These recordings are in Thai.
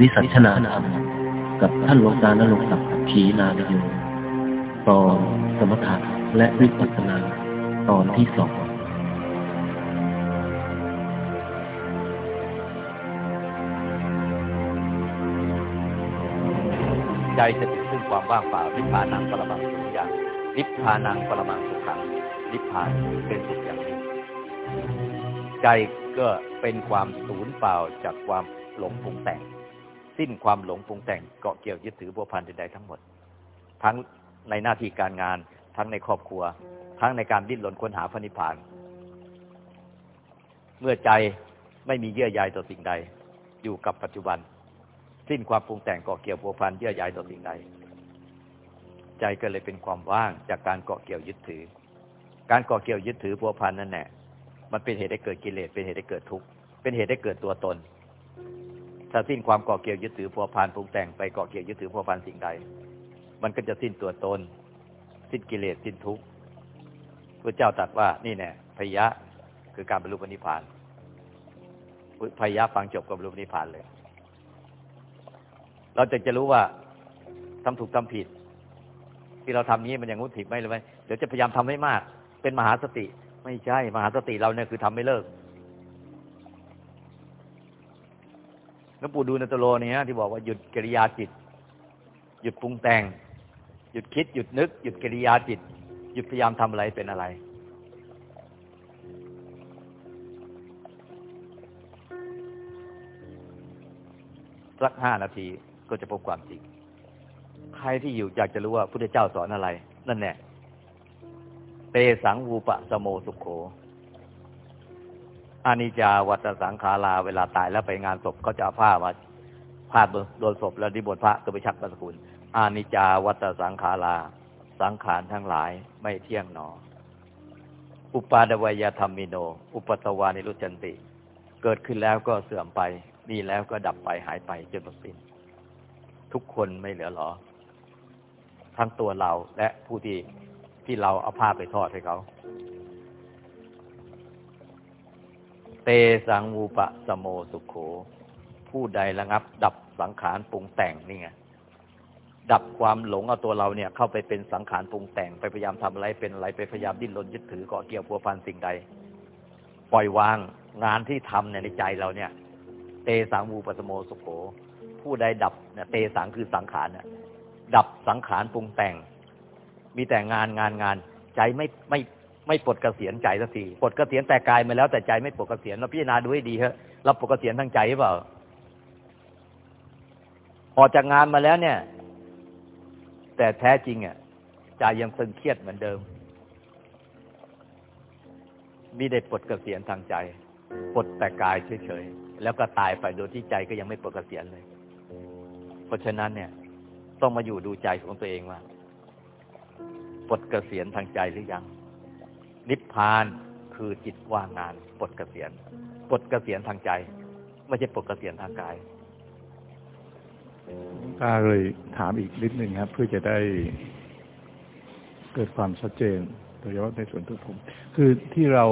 วิสัชนาธรรมกับท่านหลวงตานรงศักดิ์ขีนาวิโยตอนสมถะและวิปัสสนาตอนที่สองใจจะถึงซึ่งความว่างเปล่านิพพานังปรมังสุขอย่างนิพพานังปรมังสุขังนิพพานเป็นสุขอย่างนี้ใจก็เป็นความสูญเปล่าจากความหลงปรุงแต่ง สิ้นความหลงปรุงแต่งเกาะเกี่ยวยึดถือบัวพันใดๆทั้งหมด ทั้งในหน้าที่การงาน ทั้งในครอบครัว ทั้งในการดิ้นรนค้นหาพระนิพพาน เมื่อใจไม่มีเยื่อใยต่อสิ่งใด อยู่กับปัจจุบัน สิ้นความปรุงแต่งเกาะเกี่ยวพัวพันเยื่อใยต่อสิ่งใด ใจก็เลยเป็นความว่างจากการเกาะเกี่ยวยึดถือ การเกาะเกี่ยวยึดถือพัวพันนั่นแหละมันเป็นเหตุให้เกิดกิเลสเป็นเหตุให้เกิดทุกข์เป็นเหตุให้เกิดตัวตน ถ้าสิ้นความเกาะเกี่ยวยึดถือพัวพันปรุงแต่งไปเกาะเกี่ยวยึดถือพัวพันสิ่งใด มันก็จะสิ้นตัวตน สิ้นกิเลสสิ้นทุกข์พระเจ้าตรัสว่านี่แน่พยะคือการบรรลุนิพพานพยะฟังจบกับบรรลุนิพพานเลย เราจะจะรู้ว่าทำถูกทำผิด ที่เราทำนี้มันย่างงู้นผิดไหมหรือไม่เดี๋ยวจะพยายามทำให้มาก เป็นมหาสติ ไม่ใช่ มหาสติเราเนี่ยคือทำไม่เลิก หลวงปู่ดูนัตโลเนี่ยที่บอกว่าหยุดกิริยาจิต หยุดปรุงแต่ง หยุดคิด หยุดนึก หยุดกิริยาจิต หยุดพยายามทำอะไรเป็นอะไร สักห้านาทีก็จะพบความจริง ใครที่อยู่อยากจะรู้ว่าพุทธเจ้าสอนอะไร นั่นแน่เตสังวูปะสโมสุขโข อานิจาวัตสังขาราเวลาตายแล้วไปงานศพเขาจะเอาผ้ามาผ้าโดนศพแล้วดิบนพระก็ไปชักประสกุลอานิจาวัตสังขาราสังขารทั้งหลายไม่เที่ยงหนอ อุปาดวยธรรมิโน อุปตวานิรุจันติ เกิดขึ้นแล้วก็เสื่อมไป มีแล้วก็ดับไปหายไปจนหมดสิ้น ทุกคนไม่เหลือหรอ ทั้งตัวเราและผู้ที่ที่เราเอาผ้าไปทอดให้เขา เตสังวูปะสโมสุขโข ผู้ใดระงับ ดับสังขารปรุงแต่งนี่ไงดับความหลงเอาตัวเราเนี่ยเข้าไปเป็นสังขารปรุงแต่งไปพยายามทำอะไรเป็นอะไรไปพยายามดิ้นรนยึดถือเกาะเกี่ยวพัวพันสิ่งใด ปล่อยวางงานที่ทำเนี่ยในใจเราเนี่ย เตสังวูปะสโมสุขโข ผู้ใดดับเนี่ยเตสังคือสังขารเนี่ยดับสังขารปรุงแต่ง มีแต่งานงานงาน ใจไม่ไม่ ไม่ปลดเกษียณใจสักทีปลดเกษียณแต่กายมาแล้วแต่ใจไม่ปลดเกษียณเราพิจารณาดูให้ดีเถอะเราปลดเกษียณทางใจหรือเปล่าออกจากงานมาแล้วเนี่ย แต่แท้จริงอะใจยังตึงเครียดเหมือนเดิมมีได้ปลดเกษียณทางใจปลดแต่กายเฉยๆแล้วก็ตายไปโดยที่ใจก็ยังไม่ปลดเกษียณเลย เพราะฉะนั้นเนี่ย ต้องมาอยู่ดูใจของตัวเองว่าปลดเกษียณทางใจหรือยัง นิพพานคือจิตว่างงานปลดเกษียณปลดเกษียณทางใจ ไม่ใช่ปลดเกษียณทางกายถ้าเลยถามอีกนิดหนึ่งครับ เพื่อจะได้เกิดความชัดเจนโดยเฉพาะในส่วนตัวผมคือที่เรา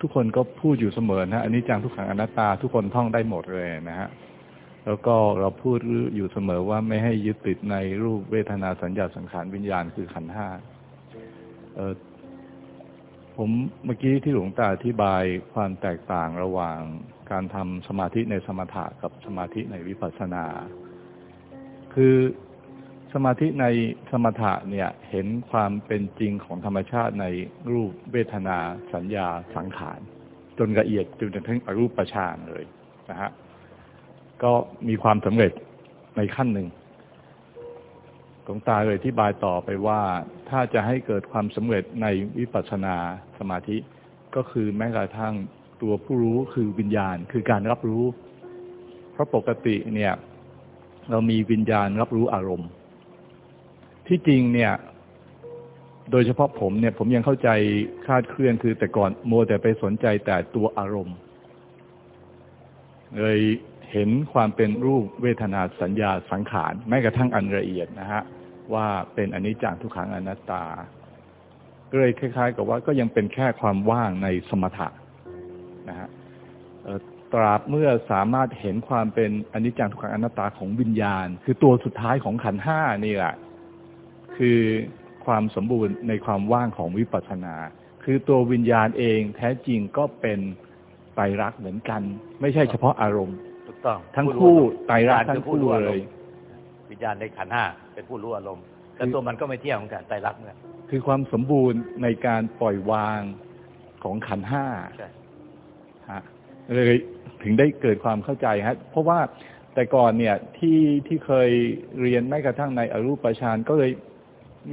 ทุกคนก็พูดอยู่เสมอนะอันนี้จังทุกขังอนัตตาทุกคนท่องได้หมดเลยนะฮะแล้วก็เราพูดอยู่เสมอว่าไม่ให้ยึดติดในรูปเวทนาสัญญาสังขารวิญญาณคือขันห้าเออ ผมเมื่อกี้ที่หลวงตาอธิบายความแตกต่างระหว่างการทำสมาธิในสมถะกับสมาธิในวิปัสสนา คือสมาธิในสมถะเนี่ยเห็นความเป็นจริงของธรรมชาติในรูปเวทนา สัญญาสังขาร จนละเอียดจนถึงอรูปฌานเลยนะฮะก็มีความสำเร็จในขั้นหนึ่งหลวงตาเลยอธิบายต่อไปว่าถ้าจะให้เกิดความสำเร็จในวิปัสสนาสมาธิ ก็คือแม้กระทั่งตัวผู้รู้คือวิญญาณ คือการรับรู้ เพราะปกติเนี่ย เรามีวิญญาณรับรู้อารมณ์ ที่จริงเนี่ย โดยเฉพาะผมเนี่ย ผมยังเข้าใจคาดเคลื่อนคือแต่ก่อนโมแต่ไปสนใจแต่ตัวอารมณ์เลยเห็นความเป็นรูปเวทนาสัญญาสังขารแม้กระทั่งอันละเอียดนะฮะ ว่าเป็นอนิจจังทุกขังอนัตตาก็เลยคล้าย ๆ กับว่าก็ยังเป็นแค่ความว่างในสมถะนะฮะตราบเมื่อสามารถเห็นความเป็นอนิจจังทุกขังอนัตตาของวิญญาณ คือตัวสุดท้ายของขันธ์ห้านี่แหละคือความสมบูรณ์ในความว่างของวิปัสสนา คือตัววิญญาณเองแท้จริงก็เป็นไตรลักษณ์เหมือนกัน ไม่ใช่เฉพาะอารมณ์ถูกต้องทั้งคู่ไตรวิญลักญาณษณ์ทั้คืงอผู้คู่รู้อาเลรมยณ์วิญญาณในขันธ์ห้า เป็นผู้รู้อารมณ์แต่ตัวมันก็ไม่เที่ยงเหมือนกันไตรลักษณ์เนี่ยคือความสมบูรณ์ในการปล่อยวางของขันธ์ห้าใช่ฮะเลยถึงได้เกิดความเข้าใจฮะเพราะว่าแต่ก่อนเนี่ยที่ที่เคยเรียนแม้กระทั่งในอรูปฌานก็เลย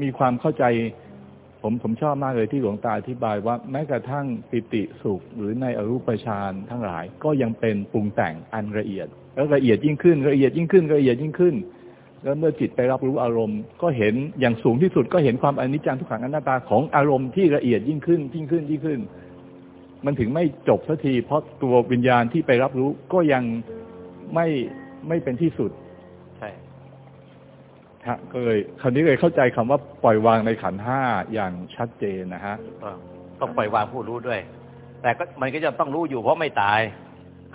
มีความเข้าใจ ผมผมชอบมากเลยที่หลวงตาอธิบายว่าแม้กระทั่งปิติสุข หรือในอรูปฌานทั้งหลาย ก็ยังเป็นปรุงแต่งอันละเอียด แล้วละเอียดยิ่งขึ้นละเอียดยิ่งขึ้นละเอียดยิ่งขึ้น แล้วเมื่อจิตไปรับรู้อารมณ์ ก็เห็นอย่างสูงที่สุดก็เห็นความอนิจจังทุกขังอนัตตาของอารมณ์ที่ละเอียดยิ่งขึ้นยิ่งขึ้นยิ่งขึ้น มันถึงไม่จบสักที เพราะตัววิญญาณที่ไปรับรู้ก็ยังไม่ไม่เป็นที่สุดใช่ฮะก็เลยคราวนี้เลยเข้าใจคำว่าปล่อยวางในขันธ์ห้าอย่างชัดเจนนะฮะถูกต้องต้องปล่อยวางผู้รู้ด้วย แต่ก็มันก็จะต้องรู้อยู่เพราะไม่ตาย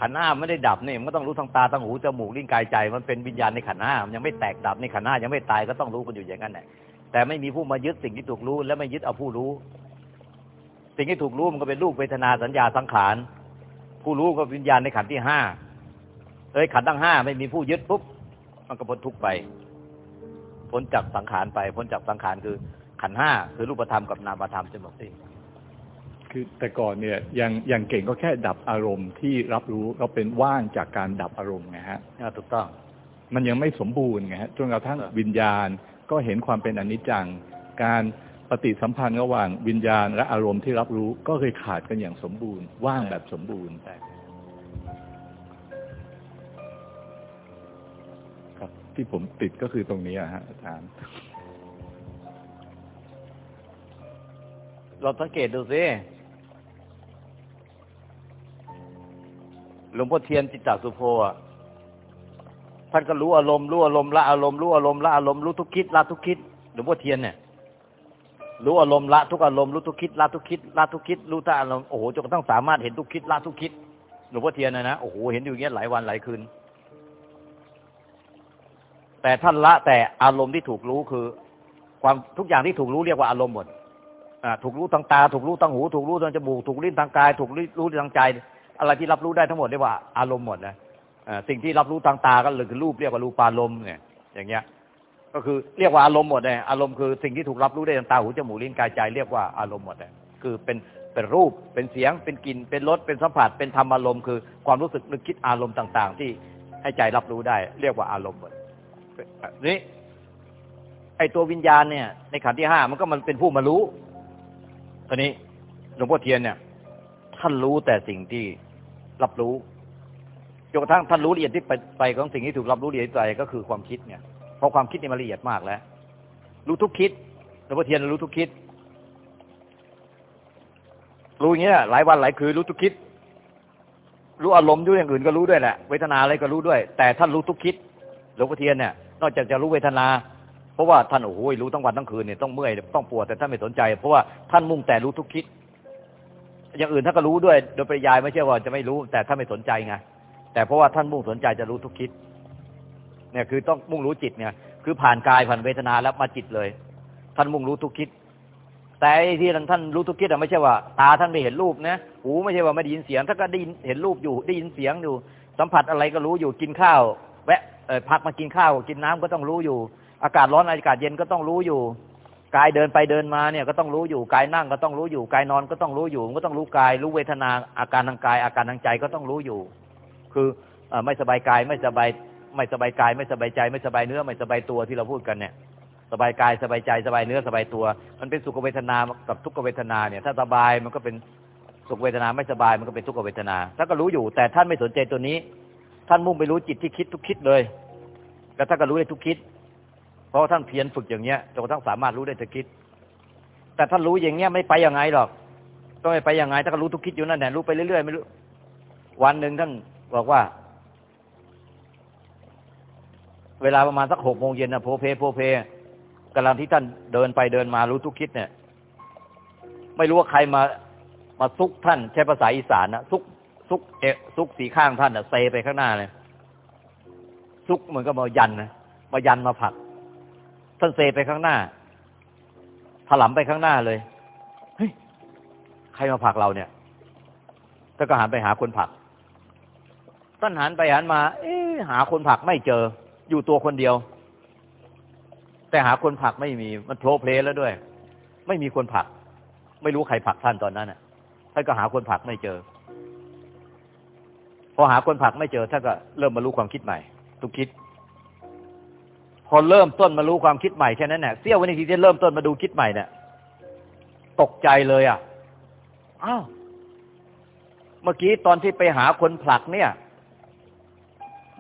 ขันห้าไม่ได้ดับนี่มันก็ต้องรู้ทางตาทางหูจมูกลิ้นกายใจ มันเป็นวิญญาณในขันห้ามันยังไม่แตกดับในขันห้ายังไม่ตายก็ต้องรู้กันอยู่อย่างนั้นแหละแต่ไม่มีผู้มายึดสิ่งที่ถูกรู้ และไม่ยึดเอาผู้รู้ สิ่งที่ถูกรู้มันก็เป็นรูปเวทนาสัญญาสังขารผู้รู้ก็วิญญาณในขันที่ห้าเอ้ยขันทั้งห้าไม่มีผู้ยึดปุ๊บมันก็พ้นทุกไปพ้นจากสังขารไปพ้นจากสังขารคือขันห้าคือรูปธรรมกับนามธรรมจนหมดสิ้น คือแต่ก่อนเนี่ยยังยังเก่งก็แค่ดับอารมณ์ที่รับรู้เราเป็นว่างจากการดับอารมณ์ไงฮะอ่าถูกต้อง มันยังไม่สมบูรณ์ไงฮะจนกระทั่งครับวิญญาณก็เห็นความเป็นอนิจจัง การปฏิสัมพันธ์ระหว่างวิญญาณและอารมณ์ที่รับรู้ก็เคยขาดกันอย่างสมบูรณ์ ว่างแบบสมบูรณ์ใช่ครับที่ผมติดก็คือตรงนี้อะฮะอาจารย์เราสังเกตดูสิ หลวงพ่อเทียนจิตตสุโภอะท่านก็รู้อารมณ์รู้อารมณ์ละอารมณ์รู้อารมณ์ละอารมณ์รู้ทุกคิดละทุกคิดหลวงพ่อเทียนเนี่ยรู้อารมณ์ละทุกอารมณ์รู้ทุกคิดละทุกคิดละทุกคิดรู้ทุกอารมณ์โอ้โหจนกระทั่งสามารถเห็นทุกคิดละทุกคิดหลวงพ่อเทียนนะนะโอ้โหเห็นอยู่อย่างเงี้ยหลายวันหลายคืน แต่ท่านละแต่อารมณ์ที่ถูกรู้คือ ความทุกอย่างที่ถูกรู้เรียกว่าอารมณ์หมดอ่าถูกรู้ทางตา ถูกรู้ทางหู ถูกรู้ทางจมูกถูกลิ้ทางกาย ถูกรู้ทางใจ อะไรที่รับรู้ได้ทั้งหมดเรียกว่าอารมณ์หมดนะสิ่งที่รับรู้ทางตาก็คือรูปเรียกว่ารูปารมณ์เนี่ย อย่างเงี้ย ก็คือเรียกว่าอารมณ์หมดเลยอารมณ์คือสิ่งที่ถูกรับรู้ได้ทางตาหูจมูกลิ้นกายใจเรียกว่าอารมณ์หมดเลยคือเป็นเป็นรูปเป็นเสียงเป็นกลิ่นเป็นรสเป็นสัมผัสเป็นธรรมอารมณ์คือความรู้สึกนึกคิดอารมณ์ต่าง ๆ ที่ให้ใจรับรู้ได้ เรียกว่าอารมณ์หมดนี่ไอตัววิญญาณเนี่ย ในขันที่ห้ามันก็มันเป็นผู้มารู้ตอนนี้หลวงพ่อเทียนเนี่ยท่านรู้แต่สิ่งที่ รับรู้จนกระทั่งท่านรู้ละเอียดที่ไปไปของสิ่งที่ถูกรับรู้ละเอียดไปก็คือความคิดเนี่ยเพราะความคิดนี่มันละเอียดมากแล้ว รู้ทุกคิดหลวงพ่อเทียนรู้ทุกคิด รู้อย่างเงี้ยหลายวันหลายคืนรู้ทุกคิด รู้อารมณ์ด้วยอย่างอื่นก็รู้ด้วยแหละเวทนาอะไรก็รู้ด้วย แต่ท่านรู้ทุกคิดหลวงพ่อเทียนเนี่ย นอกจากจะรู้เวทนาเพราะว่าท่านโอ้โหรู้ทั้งวันทั้งคืนเนี่ยต้องเมื่อยต้องปวดแต่ท่านไม่สนใจ เพราะว่าท่านมุ่งแต่รู้ทุกคิด อย่างอื่นท่านก็รู้ด้วย โดยปริยายไม่ใช่ว่าจะไม่รู้ แต่ท่านไม่สนใจไงแต่เพราะว่าท่านมุ่งสนใจจะรู้ทุกคิด เนี่ยคือต้องมุ่งรู้จิตเนี่ย คือผ่านกายผ่านเวทนาแล้วมาจิตเลย ท่านมุ่งรู้ทุกคิด แต่ไอ้ที่ท่านรู้ทุกคิดอะไม่ใช่ว่า ตาท่านไม่เห็นรูปนะหูไม่ใช่ว่าไม่ได้ยินเสียงท่านก็ได้ยินเห็นรูปอยู่ได้ยินเสียงอยู่ สัมผัสอะไรก็รู้อยู่กินข้าว แวะเออพักมากินข้าวกินน้ำก็ต้องรู้อยู่ อากาศร้อนอากาศเย็นก็ต้องรู้อยู่ กายเดินไปเดินมาเนี่ยก็ต้องรู้อยู่กายนั่งก็ต้องรู้อยู่กายนอนก็ต้องรู้อยู่ก็ต้องรู้กาย รู้เวทนาอาการทางกายอาการทางใจก็ต้องรู้อยู่ คือไม่สบายกายไม่สบายไม่สบายกาย ไม่สบายใจ ไม่สบายเนื้อ ไม่สบายตัวที่เราพูดกันเนี่ย สบายกายสบายใจสบายเนื้อสบายตัว มันเป็นสุขเวทนากับทุกขเวทนาเนี่ย ถ้าสบายมันก็เป็นสุขเวทนาไม่สบายมันก็เป็นทุกขเวทนาท่านก็รู้อยู่ แต่ท่านไม่สนใจตัวนี้ ท่านมุ่งไปรู้จิตที่คิดทุกคิดเลย แล้วท่านก็รู้ได้ทุกคิด เพราะท่านเพียรฝึกอย่างเงี้ยจนกระทั่งสามารถรู้ได้ทุกคิด แต่ท่านรู้อย่างเงี้ยไม่ไปยังไงหรอกก็ไม่ไปยังไงท่านก็รู้ทุกคิดอยู่นั่นแหละรู้ไปเรื่อยๆไม่รู้วันหนึ่งท่านบอกว่า เวลาประมาณสักหกโมงเย็นนะโพเพโพเพกำลังที่ท่านเดินไปเดินมารู้ทุกคิดเนี่ย ไม่รู้ว่าใครมามาซุกท่าน ใช้ภาษาอีสานนะซุกซุกเอซุกสีข้างท่านอะเซไปข้างหน้าเลยซุกเหมือนกับมายันนะมายันมาผัก ท่านเซไปข้างหน้าถลำไปข้างหน้าเลยเฮ้ยใครมาผลักเราเนี่ยท่านก็หันไปหาคนผลักท่านหันไปหันมา เอ๊หาคนผลักไม่เจอ อยู่ตัวคนเดียว แต่หาคนผลักไม่มีมันโผล่เพลแล้วด้วย ไม่มีคนผลัก ไม่รู้ใครผลักท่านตอนนั้นน่ะท่านก็หาคนผลักไม่เจอ พอหาคนผลักไม่เจอท่านก็เริ่มมารู้ความคิดใหม่ทุกคิด พอเริ่มต้นมารู้ความคิดใหม่แค่นั้นแหละเสี้ยววินาทีที่เริ่มต้นมาดูคิดใหม่เนี่ยตกใจเลยอะอ้าวเมื่อกี้ตอนที่ไปหาคนผลักเนี่ย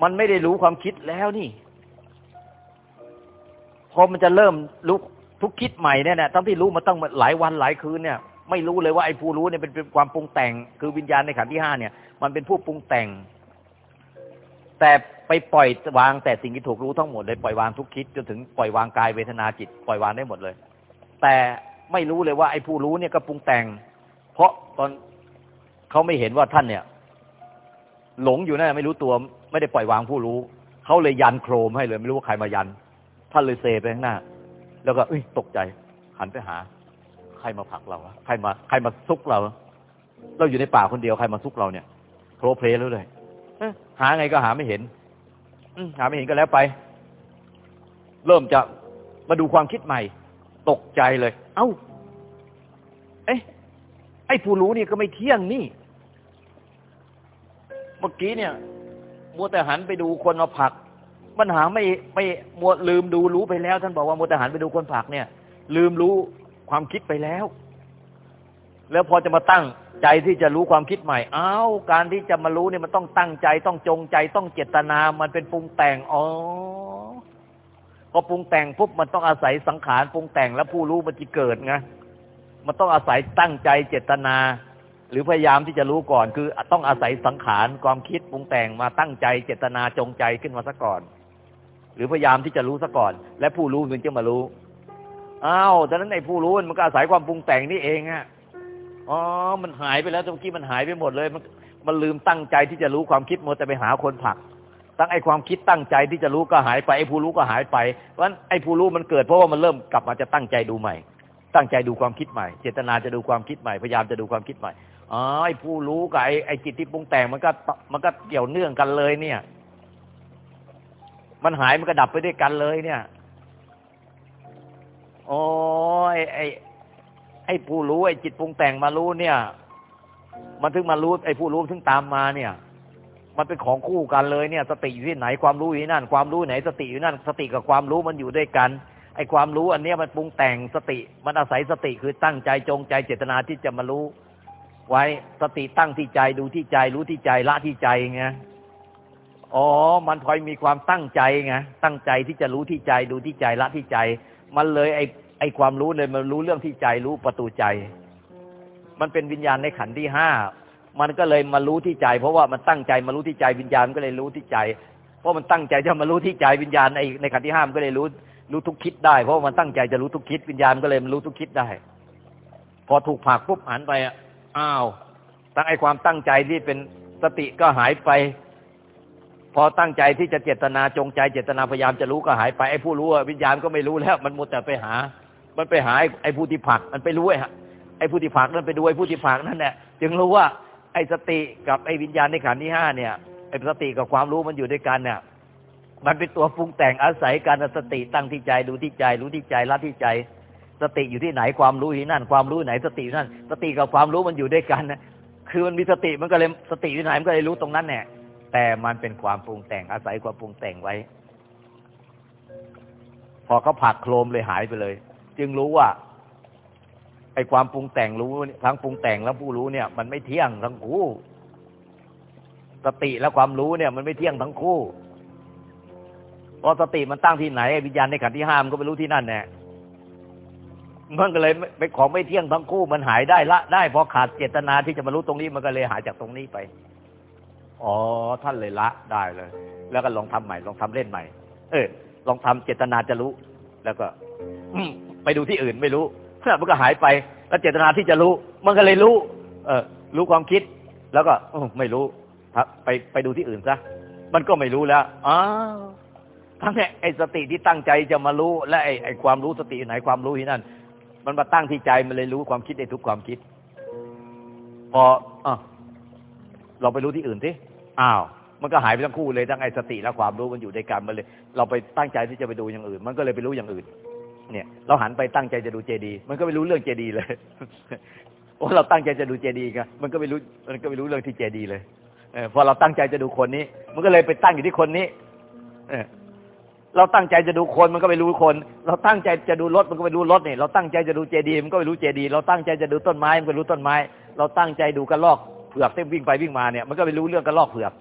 มันไม่ได้รู้ความคิดแล้วนี่พอมันจะเริ่มรู้ทุกคิดใหม่เนี่ยนะทั้งที่รู้มาตั้งหลายวันหลายคืนเนี่ย ไม่รู้เลยว่าไอ้ผู้รู้เนี่ยเป็นความปรุงแต่ง คือวิญญาณในขันธ์ที่ห้าเนี่ย มันเป็นผู้ปรุงแต่ง แต่ไปปล่อยวางแต่สิ่งที่ถูกรู้ทั้งหมดเลยปล่อยวางทุกคิดจนถึงปล่อยวางกายเวทนาจิตปล่อยวางได้หมดเลย แต่ไม่รู้เลยว่าไอ้ผู้รู้เนี่ยก็ปรุงแต่ง เพราะตอนเขาไม่เห็นว่าท่านเนี่ย หลงอยู่นั่นไม่รู้ตัว ไม่ได้ปล่อยวางผู้รู้เขาเลยยันโครมให้เลย ไม่รู้ว่าใครมายัน ท่านเลยเซไปข้างหน้า แล้วก็เอ้ยตกใจ หันไปหา ใครมาผลักเราใครมาใครมาซุกเรา เราอยู่ในป่าคนเดียวใครมาซุกเราเนี่ยโผล่เพลแล้วเลย หาไงก็หาไม่เห็นหาไม่เห็นก็แล้วไป เริ่มจะมาดูความคิดใหม่ ตกใจเลย เอ้า เอ๊ะไอ้ผู้รู้นี่ก็ไม่เที่ยงนี่ เมื่อกี้เนี่ย มัวแต่หันไปดูคนมาผัก มันหาไม่ไม่มัวลืมดูรู้ไปแล้ว ท่านบอกว่ามัวแต่หันไปดูคนผักเนี่ย ลืมรู้ความคิดไปแล้ว แล้วพอจะมาตั้งใจที่จะรู้ความคิดใหม่ อ้าว การที่จะมารู้เนี่ยมันต้องตั้งใจต้องจงใจต้องเจตนา มันเป็นปรุงแต่ง อ๋อ พอปรุงแต่งปุ๊บมันต้องอาศัยสังขารปรุงแต่งแล้วผู้รู้มันจะเกิดไง มันต้องอาศัยตั้งใจเจตนา หรือพยายามที่จะรู้ก่อน คือต้องอาศัยสังขารความคิดปรุงแต่งมาตั้งใจเจตนาจงใจขึ้นมาซะก่อน หรือพยายามที่จะรู้ซะก่อน และผู้รู้ถึงจะมารู้ อ้าวดังนั้นในผู้รู้มันก็อาศัยความปรุงแต่งนี่เองอะ อ๋อ มันหายไปแล้วเมื่อกี้มันหายไปหมดเลย มันมันลืมตั้งใจที่จะรู้ความคิดหมดแต่ไปหาคนผลัก ตั้งไอ้ความคิดตั้งใจที่จะรู้ก็หายไปไอ้ผู้รู้ก็หายไปเพราะฉะนั้นไอ้ผู้รู้มันเกิดเพราะว่ามันเริ่มกลับมาจะตั้งใจดูใหม่ ตั้งใจดูความคิดใหม่ เจตนาจะดูความคิดใหม่ พยายามจะดูความคิดใหม่ อ๋อ ไอ้ผู้รู้กับไอ้ไอ้จิตที่ปรุงแต่งมันก็มันก็เกี่ยวเนื่องกันเลยเนี่ย มันหายมันก็ดับไปด้วยกันเลยเนี่ย โอ้ยไอ้ ไอ้ผู้รู้ไอ้จิตปรุงแต่งมารู้เนี่ย มันถึงมารู้ไอ้ผู้รู้ถึงตามมาเนี่ย มันเป็นของคู่กันเลยเนี่ย สติอยู่ที่ไหนความรู้อยู่ที่นั่น ความรู้ไหน สติอยู่นั่น สติกับความรู้มันอยู่ด้วยกัน ไอ้ความรู้อันเนี้ยมันปรุงแต่งสติ มันอาศัยสติคือตั้งใจจงใจเจตนาที่จะมารู้ ไว้สติตั้งที่ใจดูที่ใจรู้ที่ใจละที่ใจไงอ๋อ มันพลอยมีความตั้งใจไงตั้งใจที่จะรู้ที่ใจดูที่ใจละที่ใจ มันเลยไอ้ ไอ้ความรู้เลยมันรู้เรื่องที่ใจรู้ประตูใจ มันเป็นวิญญาณในขันที่ห้ามันก็เลยมารู้ที่ใจ เพราะว่ามันตั้งใจมารู้ที่ใจวิญญาณก็เลยรู้ที่ใจ เพราะมันตั้งใจจะมารู้ที่ใจวิญญาณในในขันที่ห้ามก็เลยรู้รู้ทุกคิดได้ เพราะมันตั้งใจจะรู้ทุกคิด วิญญาณก็เลยมันรู้ทุกคิดได้ พอถูกผักปุ๊บหันไปอ้าวตั้งไอ้ความตั้งใจที่เป็นสติก็หายไป พอตั้งใจที่จะเจตนาจงใจเจตนาพยายามจะรู้ก็หายไปไอ้ผู้รู้วิญญาณก็ไม่รู้แล้ว มันมัวแต่ไปหา มันไปหาไอ้ผู้ที่ผัก มันไปรู้ไอ้ไอ้ผู้ที่ผักนั่นไปดูไอ้ผู้ที่ผักนั่นแหละจึงรู้ว่าไอ้สติกับไอ้วิญญาณในขันธ์ที่ห้าเนี่ยไอ้สติกับความรู้มันอยู่ด้วยกันเนี่ยมันเป็นตัวปรุงแต่งอาศัยการสติตั้งที่ใจดูที่ใจ รู้ที่ใจละที่ใจ สติอยู่ที่ไหนความรู้ที่นั่น ความรู้ไหนสตินั่น สติกับความรู้มันอยู่ด้วยกันนะคือมันมีสติมันก็เลยสติอยู่ไหนมันก็เลยรู้ตรงนั้นแน่แต่มันเป็นความปรุงแต่งอาศัยความปรุงแต่งไว้ พอเขาผักโครมเลยหายไปเลย จึงรู้ว่าไอ้ความปรุงแต่งรู้ทั้งปรุงแต่งแล้วผู้รู้เนี่ย มันไม่เที่ยงทั้งคู่ สติและความรู้เนี่ย มันไม่เที่ยงทั้งคู่พอสติมันตั้งที่ไหนวิญญาณในขันธ์ที่ห้ามก็ไม่รู้ที่นั่นแน่มันก็เลยเป็นของไม่เที่ยงทั้งคู่ มันหายได้ละได้พอขาดเจตนาที่จะมารู้ตรงนี้มันก็เลยหายจากตรงนี้ไปอ๋อท่านเลยละได้เลย แล้วก็ลองทำใหม่ ลองทำเล่นใหม่ เออลองทำเจตนาจะรู้ แล้วก็ ไปดูที่อื่นไม่รู้มันก็หายไปแล้วเจตนาที่จะรู้ มันก็เลยรู้ เออรู้ความคิด แล้วก็อไม่รู้ไปไปดูที่อื่นซะมันก็ไม่รู้แล้วอ้าวทั้งนี้ไอ้สติที่ตั้งใจจะมารู้ และไอ้ไอ้ความรู้สติไหนความรู้ที่นั่น มันมาตั้งที่ใจมันเลยรู้ความคิดได้ทุกความคิด พออะเราไปรู้ที่อื่นสิอ้าวมันก็หายไปทั้งคู่เลยทั้งไอ้สติและความรู้มันอยู่ในกันมาเลย เราไปตั้งใจที่จะไปดูอย่างอื่น มันก็เลยไปรู้อย่างอื่น เนี่ยเราหันไปตั้งใจจะดูเจดี มันก็ไม่รู้เรื่องเจดีเลยโอ้เราตั้งใจจะดูเจดีกันมันก็ไม่รู้มันก็ไม่รู้เรื่องที่เจดีเลยพอเราตั้งใจจะดูคนนี้ มันก็เลยไปตั้งอยู่ที่คนนี้เเราตั้งใจจะดูคนมันก็ไปรู้คน เราตั้งใจจะดูรถมันก็ไปรู้รถนี่เราตั้งใจจะดูเจดีมันก็ไปรู้เจดี เราตั้งใจจะดูต้นไม้มันก็รู้ต้นไม้ เราตั้งใจดูกระลอกเผือกที่วิ่งไปวิ่งมาเนี่ยมันก็ไปรู้เรื่องกระลอกเผือก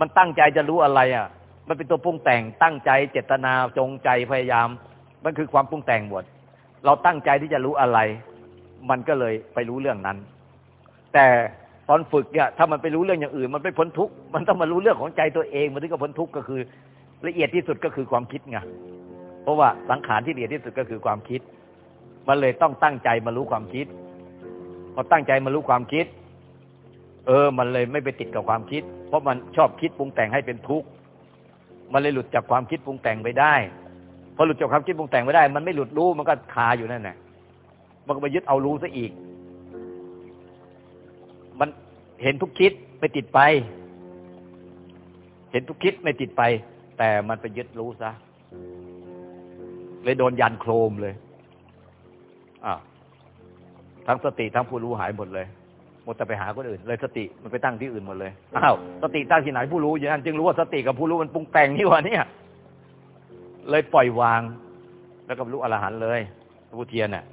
มันตั้งใจจะรู้อะไรอะ มันเป็นตัวปรุงแต่งตั้งใจเจตนาจงใจพยายาม มันคือความปรุงแต่งหมด เราตั้งใจที่จะรู้อะไร มันก็เลยไปรู้เรื่องนั้น แต่ตอนฝึกเนี่ย ถ้ามันไปรู้เรื่องอย่างอื่น มันไม่พ้นทุกข์มันต้องมารู้เรื่องของใจตัวเองมันถึงจะพ้นทุกข์ก็คือ ละเอียดที่สุดก็คือความคิดไงเพราะว่าสังขารที่ละเอียดที่สุดก็คือความคิด มันเลยต้องตั้งใจมารู้ความคิดพอตั้งใจมารู้ความคิด เออ มันเลยไม่ไปติดกับความคิด เพราะมันชอบคิดปรุงแต่งให้เป็นทุกข์มันเลยหลุดจากความคิดปรุงแต่งไปได้ พอหลุดจากความคิดปรุงแต่งไปได้ มันไม่หลุดรู้มันก็คาอยู่นั่นแหละมันก็ไปยึดเอารู้ซะอีก มันเห็นทุกคิดไม่ติดไป เห็นทุกคิดไม่ติดไป แต่มันไปยึดรู้ซะเลยโดนยันโครมเลยอ่าทั้งสติทั้งผู้รู้หายหมดเลยหมดแต่ไปหาคนอื่น เลยสติมันไปตั้งที่อื่นหมดเลยอ้าวสติตั้งที่ไหนผู้รู้อย่างนั้นจึงรู้ว่าสติกับผู้รู้มันปรุงแต่งนี่วะเนี่ย เลยปล่อยวาง แล้วก็รู้อรหันต์เลยผู้เทียนเนี่ย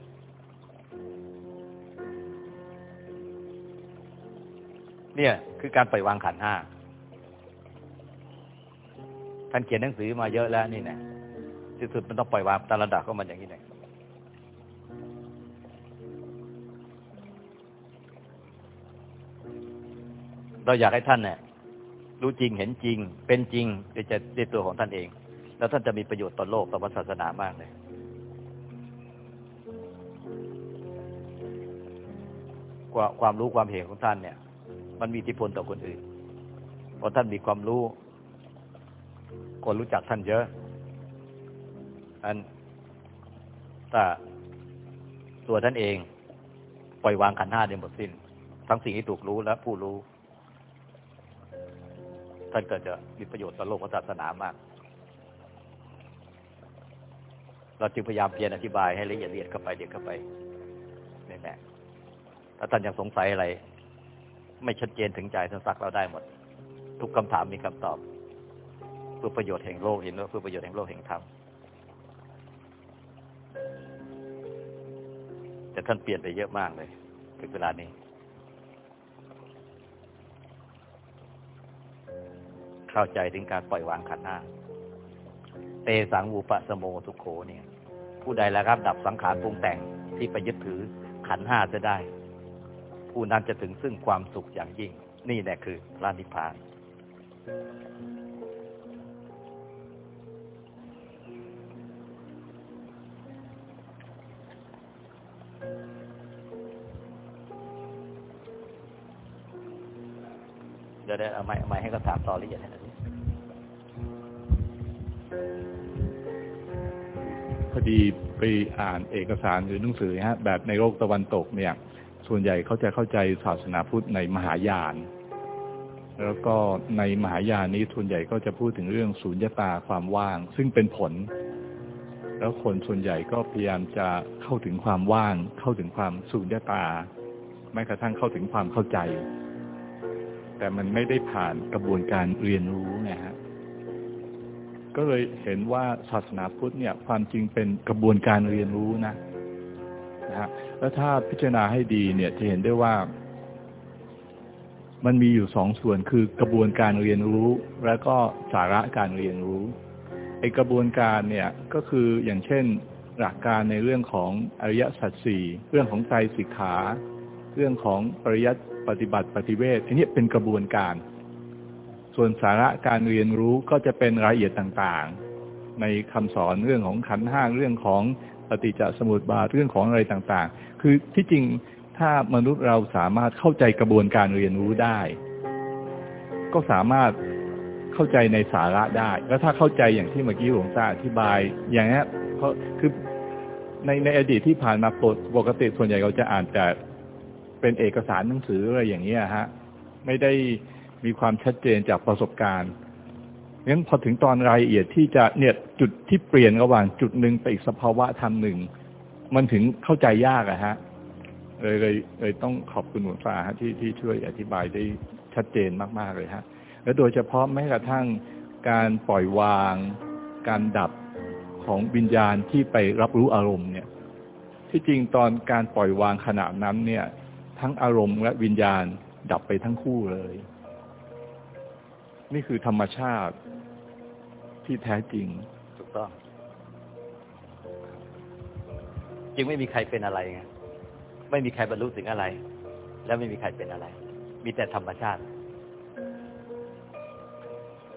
เนี่ย คือการปล่อยวางขันห้าท่านเขียนหนังสือมาเยอะแล้วนี่แน่ที่สุดมันต้องปล่อยวางตามระดับของมันอย่างนี้แน่เราอยากให้ท่านเนี่ยรู้จริงเห็นจริง เป็นจริงในจในตัวของท่านเอง แล้วท่านจะมีประโยชน์ต่อโลกต่อศาสนามากเลย ความรู้ความเห็นของท่านเนี่ย มันมีอิทธิพลต่อคนอื่นเพราะท่านมีความรู้ คนรู้จักท่านเยอะอันถ้าตัวท่านเอง ปล่อยวางขันห้าได้หมดสิ้น ทั้งสิ่งที่ถูกรู้และผู้รู้ ท่านก็จะมีประโยชน์ต่อโลกศาสนามาก เราจึงพยายามเพียรอธิบายให้ละเอียดเรียดเข้าไปเดียดเข้าไปนี่แหละถ้าท่านยังสงสัยอะไร ไม่ชัดเจนถึงใจท่านซักเราได้หมด ทุกคำถามมีคำตอบ เพื่อประโยชน์แห่งโลกเห็นว่าเพื่อประโยชน์แห่งโลกแห่งธรรมแต่ท่านเปลี่ยนไปเยอะมากเลยถึงเวลานี้เข้าใจถึงการปล่อยวางขันธ์หน้าเตสังวูปะสโมสุโขเนี่ย ผู้ใดแล้วครับ ดับสังขารปรุงแต่งที่ไปยึดถือขันห้าจะได้ ผู้นั้นจะถึงซึ่งความสุขอย่างยิ่ง นี่แหละคือพระนิพพาน เดี๋ยวได้เอาไม้เอาไม้ให้เขาถามต่อละเอียดนะ พอดีไปอ่านเอกสารหรือหนังสือฮะแบบในโลกตะวันตกเนี่ย ส่วนใหญ่เขาจะเข้าใจศาสนาพุทธในมหายาน แล้วก็ในมหายานนี้ส่วนใหญ่ก็จะพูดถึงเรื่องสูญญตาความว่าง ซึ่งเป็นผล แล้วคนส่วนใหญ่ก็พยายามจะเข้าถึงความว่าง เข้าถึงความสูญญตาแม้กระทั่งเข้าถึงความเข้าใจ แต่มันไม่ได้ผ่านกระบวนการเรียนรู้ไงฮะ ก็เลยเห็นว่าศาสนาพุทธเนี่ย ความจริงเป็นกระบวนการเรียนรู้นะนะฮะแล้วถ้าพิจารณาให้ดีเนี่ยจะเห็นได้ว่า มันมีอยู่สองส่วนคือกระบวนการเรียนรู้ และก็สาระการเรียนรู้ไอกระบวนการเนี่ยก็คืออย่างเช่นหลักการในเรื่องของอริยสัจสี่เรื่องของใจสิกขา เรื่องของปริยัติปฏิบัติปฏิเวทอันนี้เป็นกระบวนการ ส่วนสาระการเรียนรู้ก็จะเป็นรายละเอียดต่างๆ ในคำสอนเรื่องของขันห้างเรื่องของปฏิจจสมุทบาทเรื่องของอะไรต่างๆ คือที่จริงถ้ามนุษย์เราสามารถเข้าใจกระบวนการเรียนรู้ได้ ก็สามารถเข้าใจในสาระได้ แล้วถ้าเข้าใจอย่างที่เมื่อกี้หลวงตาอธิบาย อย่างนี้เพราะคือในในอดีตที่ผ่านมาปกติส่วนใหญ่เราจะอ่านแต่เป็นเอกสารหนังสืออะไรอย่างเงี้ยฮะ ไม่ได้ มีความชัดเจนจากประสบการณ์งั้นพอถึงตอนรายละเอียดที่จะเนี่ยจุดที่เปลี่ยนระหว่างจุดหนึ่งไปอีกสภาวะธรรมหนึ่ง มันถึงเข้าใจยากอะฮะเลยเลยเลยต้องขอบคุณหลวงตาฮะที่ที่ช่วยอธิบายได้ชัดเจนมาก ๆ เลยฮะ และโดยเฉพาะแม้กระทั่งการปล่อยวาง การดับของวิญญาณที่ไปรับรู้อารมณ์เนี่ย ที่จริงตอนการปล่อยวางขณะนั้นเนี่ย ทั้งอารมณ์และวิญญาณดับไปทั้งคู่เลย นี่คือธรรมชาติที่แท้จริง ถูกต้อง จึงไม่มีใครเป็นอะไรไงไม่มีใครบรรลุถึงอะไร แล้วไม่มีใครเป็นอะไร มีแต่ธรรมชาติ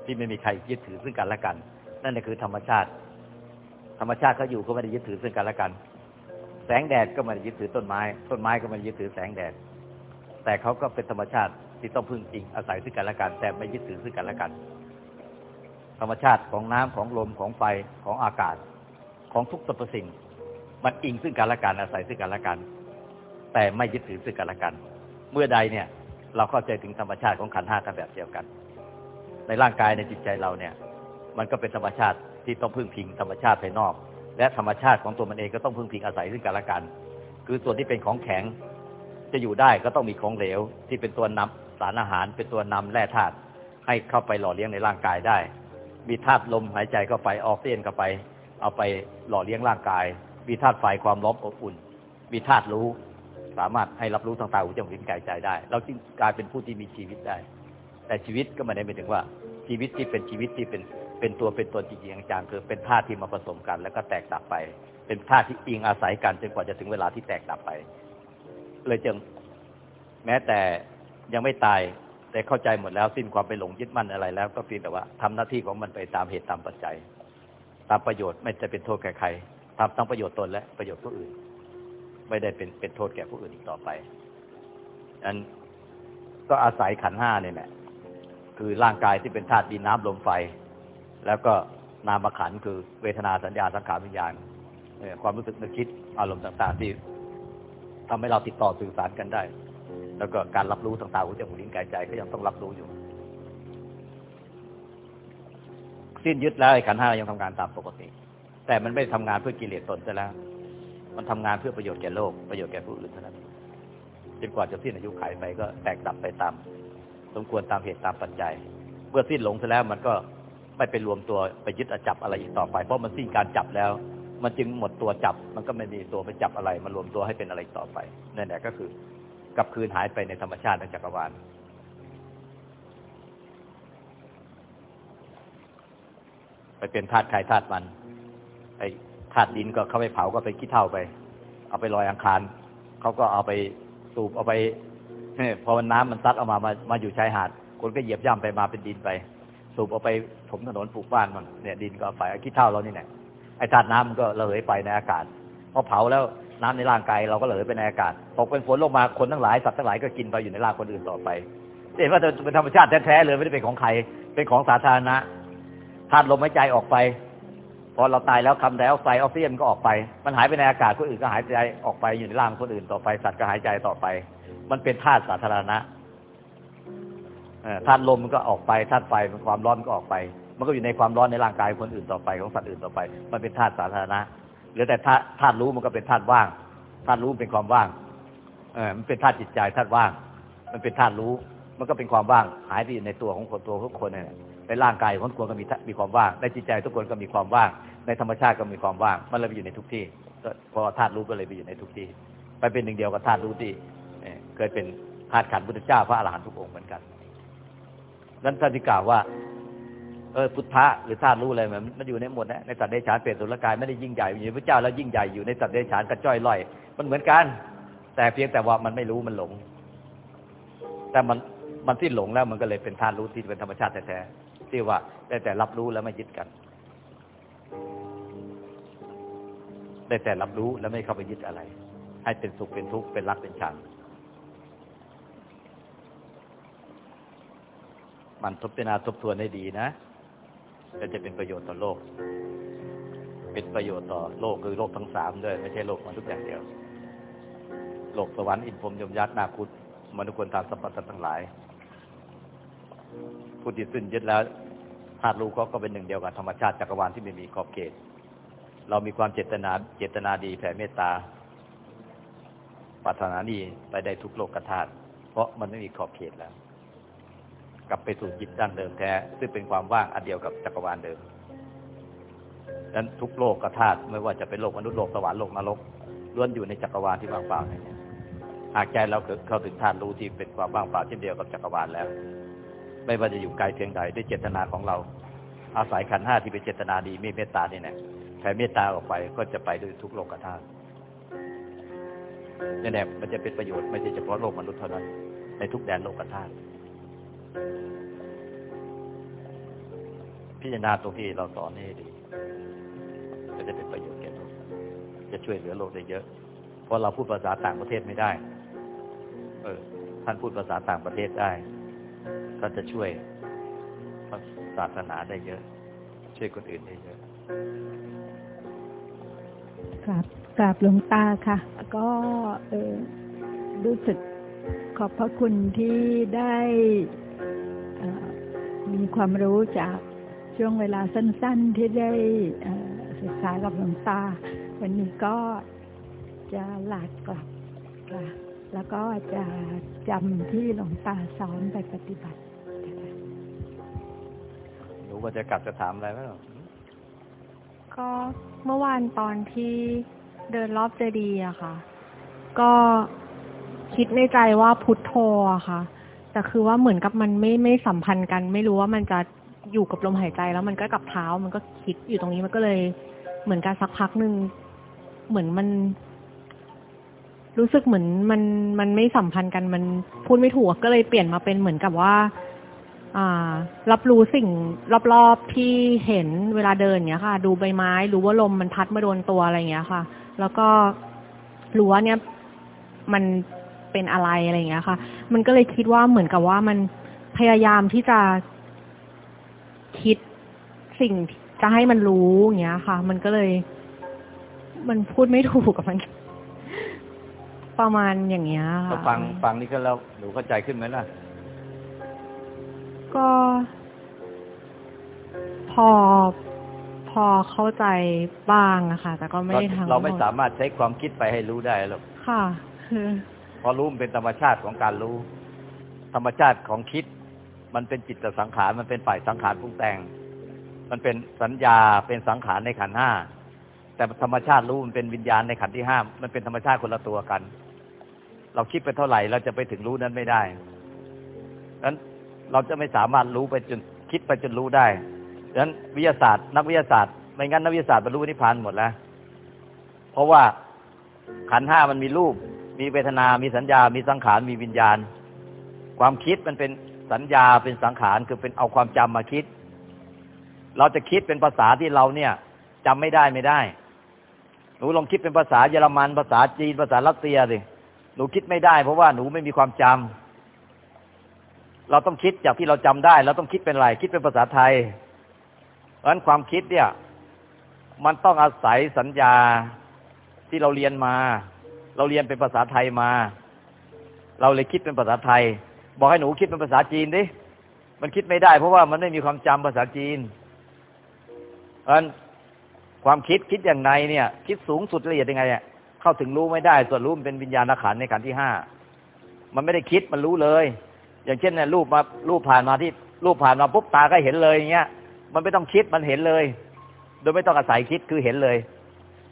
ที่ไม่มีใครยึดถือซึ่งกันและกัน นั่นแหละคือธรรมชาติ ธรรมชาติเขาอยู่ก็ไม่ได้ยึดถือซึ่งกันและกัน แสงแดดก็ไม่ได้ยึดถือต้นไม้ ต้นไม้ก็ไม่ได้ยึดถือแสงแดด แต่เขาก็เป็นธรรมชาติ ที่ต้องพึ่งพิงอาศัยซึ่งกันและกันแต่ไม่ยึดถือซึ่งกันและกัน ธรรมชาติของน้ำของลมของไฟของอากาศ ของทุกสรรพสิ่ง มันอิงซึ่งกันและกันอาศัยซึ่งกันและกัน แต่ไม่ยึดถือซึ่งกันและกัน เมื่อใดเนี่ย เราเข้าใจถึงธรรมชาติของขันห้าทั้งแบบเดียวกัน ในร่างกายในจิตใจเราเนี่ย มันก็เป็นธรรมชาติที่ต้องพึ่งพิงธรรมชาติภายนอก และธรรมชาติของตัวมันเองก็ต้องพึ่งพิงอาศัยซึ่งกันและกัน คือส่วนที่เป็นของแข็งจะอยู่ได้ก็ต้องมีของเหลวที่เป็นตัวนำ สารอาหารเป็นตัวนำแร่ธาตุให้เข้าไปหล่อเลี้ยงในร่างกายได้ มีธาตุลมหายใจเข้าไปออกซิเจนเข้าไป เอาไปหล่อเลี้ยงร่างกาย มีธาตุไฟความร้อนอบอุ่น มีธาตุรู้ สามารถให้รับรู้ทางตาหูจมูกลิ้นกายใจได้ เราจึงกลายเป็นผู้ที่มีชีวิตได้ แต่ชีวิตก็ไม่ได้หมายถึงว่า ชีวิตที่เป็นชีวิตที่เป็นเป็นตัวเป็นตนจริงๆจังๆคือเป็นธาตุที่มาผสมกัน แล้วก็แตกดับไป เป็นธาตุที่อิงอาศัยกันจนกว่าจะถึงเวลาที่แตกดับไป เลยจึงแม้แต่ ยังไม่ตาย แต่เข้าใจหมดแล้วสิ้นความไปหลงยึดมั่นอะไรแล้ว ก็เพียงแต่ว่าทำหน้าที่ของมันไปตามเหตุตามปัจจัย ตามประโยชน์ไม่จะเป็นโทษแก่ใครทำทั้งประโยชน์ตนและประโยชน์ผู้อื่น ไม่ได้เป็นเป็นโทษแก่ผู้อื่นอีกต่อไปนั้นก็อาศัยขันห้าเนี่ยแหละคือร่างกายที่เป็นธาตุดินน้ำลมไฟ แล้วก็นามขันคือเวทนาสัญญาสังขารวิญญาณความรู้สึกนึกคิดอารมณ์ต่าง ๆ ที่ทำให้เราติดต่อสื่อสารกันได้ แล้วก็การรับรู้ต่างๆหูจมูกลิ้นกายใจก็ยังต้องรับรู้อยู่ สิ้นยึดแล้วไอ้ขันห้ายังทำงานตามปกติ แต่มันไม่ทำงานเพื่อกิเลสตนซะแล้ว มันทำงานเพื่อประโยชน์แก่โลกประโยชน์แก่ผู้อื่นเท่านั้นจนกว่าจะสิ้นอายุขัยไปก็แตกดับไปตาม สมควรตามเหตุตามปัจจัย เมื่อสิ้นหลงซะแล้วมันก็ไม่ไปรวมตัวไปยึดจับอะไรอีกต่อไปเพราะมันสิ้นการจับแล้ว มันจึงหมดตัวจับ มันก็ไม่มีตัวไปจับอะไร มันรวมตัวให้เป็นอะไรต่อไปนั่นแหละก็คือ กับคืนหายไปในธรรมชาติในจักรวาลไปเป็นธาตุใครธาตุมัน ไอ้ธาตุดินก็เข้าไปเผาก็ไปขี้เท่าไป เอาไปลอยอังคารเขาก็เอาไปสูบเอาไปพอมันน้ำมันซัดออกมามามาอยู่ชายหาด คนก็เหยียบย่ำไปมาเป็นดินไป สูบเอาไปถมถนนปลูกบ้านมันเนี่ยดินก็ไปขี้เท่าเรานี่แหละไอ้ธาตุน้ำมันก็ระเหยไปในอากาศพอเผาแล้ว น้ำในร่างกายเราก็ระเหยไปในอากาศตกเป็นฝนลงมาคนทั้งหลายสัตว์ทั้งหลายก็กินไปอยู่ในร่างคนอื่นต่อไปเห็นว่าจะเป็นธรรมชาติแท้ๆเลยไม่ได้เป็นของใครเป็นของสาธารณะธาตุลมหายใจออกไปพอเราตายแล้วคำแล้วไฟออกซิเจนก็ออกไป มันหายไปในอากาศคนอื่นก็หายใจออกไปอยู่ในร่างคนอื่นต่อไป สัตว์ก็หายใจต่อไป มันเป็นธาตุสาธารณะธาตุลมมันก็ออกไปธาตุไฟมันความร้อนก็ออกไป มันก็อยู่ในความร้อนในร่างกายคนอื่นต่อไปของสัตว์อื่นต่อไป มันเป็นธาตุสาธารณะ เหลือแต่ธาตุธาตุรู้มันก็เป็นธาตุว่างธาตุรู้เป็นความว่าง เออมันเป็นธาตุจิตใจธาตุว่าง มันเป็นธาตุรู้ มันก็เป็นความว่างหายไปอยู่ในตัวของคนตัวทุกคนเนี่ยในร่างกายของทุกคนก็มีมีความว่างในจิตใจทุกคนก็มีความว่าง ในธรรมชาติก็มีความว่าง มันเลยไปอยู่ในทุกที่พอธาตุรู้ก็เลยไปอยู่ในทุกที่ ไปเป็นหนึ่งเดียวกับธาตุรู้ที่เคยเป็นธาตุขันธ์พุทธเจ้าพระอรหันต์ทุกองค์เหมือนกันนั้นท่านที่กล่าวว่า เออพุทธะหรือธาตุรู้อะไรมันมันอยู่ในหมดนะในสัตว์เดชานเปรตสุรกายไม่ได้ยิ่งใหญ่อยู่ในพระเจ้าแล้วยิ่งใหญ่อยู่ในสัตว์เดชานกระจ้อยลอย มันเหมือนกัน แต่เพียงแต่ว่ามันไม่รู้มันหลง แต่มันมันที่หลงแล้วมันก็เลยเป็นธาตุรู้ที่เป็นธรรมชาติแท้ๆที่ว่าได้แต่รับรู้แล้วไม่ยึดกัน ได้แต่รับรู้แล้วไม่เข้าไปยึดอะไร ให้เป็นสุขเป็นทุกข์เป็นรักเป็นชังมันทบทวนทบทวนให้ดีนะ ก็จะเป็นประโยชน์ต่อโลก เป็นประโยชน์ต่อโลกคือโลกทั้งสามด้วย ไม่ใช่โลกมนุษย์อย่างเดียว โลกสวรรค์อินพรมยมยักษ์นาคุตมนุษย์คนตามสัมปัตทั้งหลาย ผู้ที่สิ้นยึดแล้วธาตุรู้ก็เป็นหนึ่งเดียวกับธรรมชาติจักรวาลที่ไม่มีขอบเขต เรามีความเจตนาเจตนาดีแผ่เมตตาปรารถนาดีไปได้ทุกโลกธาตุเพราะมันไม่มีขอบเขตแล้ว กลับไปสู่จิตดั้งเดิมแท้ ซึ่งเป็นความว่างอันเดียวกับจักรวาลเดิมดังนั้นทุกโลกธาตุไม่ว่าจะเป็นโลกมนุษย์โลกสวรรค์โลกนรกล้วนอยู่ในจักรวาลที่ว่างเปล่านี้หากใจเราเข้าถึงธาตุรู้ที่เป็นความว่างเปล่าเช่นเดียวกับจักรวาลแล้ว ไม่ว่าจะอยู่ไกลเพียงใดด้วยเจตนาของเรา อาศัยขันห้าที่เป็นเจตนาดีมีเมตตานี่แหละแผ่เมตตาออกไปก็จะไปด้วยทุกโลกธาตุนี่แหละมันจะเป็นประโยชน์ไม่ใช่เฉพาะโลกมนุษย์เท่านั้นในทุกแดนโลกธาตุ พิจารณาตรงที่เราสอนนี่ดีก็จะเป็นประโยชน์แก่โลกจะช่วยเหลือโลกได้เยอะ เพราะเราพูดภาษาต่างประเทศไม่ได้ เออ ท่านพูดภาษาต่างประเทศได้ก็จะช่วยศาสนาได้เยอะ ช่วยคนอื่นได้เยอะกราบกราบหลวงตาค่ะ ก็เออรู้สึกขอบพระคุณที่ได้ มีความรู้จากช่วงเวลาสั้น ๆที่ได้ศึกษากับหลวงตา วันนี้ก็จะหลาดกลับค่ะแล้วก็จะจำที่หลวงตาสอนไปปฏิบัติหนูว่าจะกลับจะถามอะไรไหมก็เมื่อวานตอนที่เดินรอบเจดีย์อะค่ะ ก็คิดในใจว่าพุทโธอะค่ะ แต่คือว่าเหมือนกับมันไม่ไม่สัมพันธ์กัน ไม่รู้ว่ามันจะอยู่กับลมหายใจแล้วมันก็กับเท้ามันก็คิดอยู่ตรงนี้มันก็เลยเหมือนการสักพักหนึ่งเหมือนมัน รู้สึกเหมือนมันมันไม่สัมพันธ์กันมันพูดไม่ถูกก็เลยเปลี่ยนมาเป็นเหมือนกับว่า อ่า รับรู้สิ่งรอบๆที่เห็นเวลาเดินเนี้ยค่ะ ดูใบไม้รู้ว่าลมมันพัดมาโดนตัวอะไรเงี้ยค่ะ แล้วก็รู้ว่าเนี้ยมัน เป็นอะไรอะไรเงี้ยค่ะ มันก็เลยคิดว่าเหมือนกับว่ามันพยายามที่จะคิดสิ่งจะให้มันรู้อย่างเงี้ยค่ะ มันก็เลย มันพูดไม่ถูกกับมัน ประมาณอย่างเงี้ยค่ะฟังฟังนี่ก็แล้วหนูเข้าใจขึ้นไหมล่ะ ก็ พอพอเข้าใจบ้างอะค่ะแต่ก็ไม่ได้ทำเราไม่สามารถใช้ความคิดไปให้รู้ได้หรอกค่ะพอ รู้มันเป็นธรรมชาติของการรู้ ธรรมชาติของคิด มันเป็นจิตสังขารมันเป็นฝ่ายสังขารปรุงแต่ง มันเป็นสัญญาเป็นสังขารในขันห้าแต่ธรรมชาติรู้มันเป็นวิญญาณในขันที่ห้ามันเป็นธรรมชาติคนละตัวกัน เราคิดไปเท่าไหร่เราจะไปถึงรู้นั้นไม่ได้ดังนั้นเราจะไม่สามารถรู้ไปจนคิดไปจนรู้ได้ดังนั้นวิทยาศาสตร์ นักวิทยาศาสตร์ไม่งั้นนักวิทยาศาสตร์บรรลุนิพพานหมดแล้ว เพราะว่าขันห้ามันมีรูป มีเวทนา มีสัญญา มีสังขาร มีวิญญาณ ความคิดมันเป็นสัญญา เป็นสังขาร คือเป็นเอาความจำมาคิด เราจะคิดเป็นภาษาที่เราเนี่ยจำไม่ได้ไม่ได้ หนูลองคิดเป็นภาษาเยอรมัน ภาษาจีน ภาษารัสเซียสิ หนูคิดไม่ได้ เพราะว่าหนูไม่มีความจำเราต้องคิดจากที่เราจำได้ เราต้องคิดเป็นอะไร คิดเป็นภาษาไทย เพราะฉะนั้นความคิดเนี่ย มันต้องอาศัยสัญญาที่เราเรียนมา เราเรียนเป็นภาษาไทยมา เราเลยคิดเป็นภาษาไทย บอกให้หนูคิดเป็นภาษาจีนดิมันคิดไม่ได้ เพราะว่ามันไม่มีความจำภาษาจีนเพราะฉะนั้นความคิดคิดอย่างไรเนี่ย คิดสูงสุดละเอียดยังไงอะเข้าถึงรู้ไม่ได้ ส่วนรู้มันเป็นวิญญาณขันในขันที่ห้ามันไม่ได้คิดมันรู้เลย อย่างเช่นเนี่ยรูปมารูปผ่านมาที่รูปผ่านมาปุ๊บตาก็เห็นเลยอย่างเงี้ย มันไม่ต้องคิดมันเห็นเลย โดยไม่ต้องอาศัยคิดคือเห็นเลย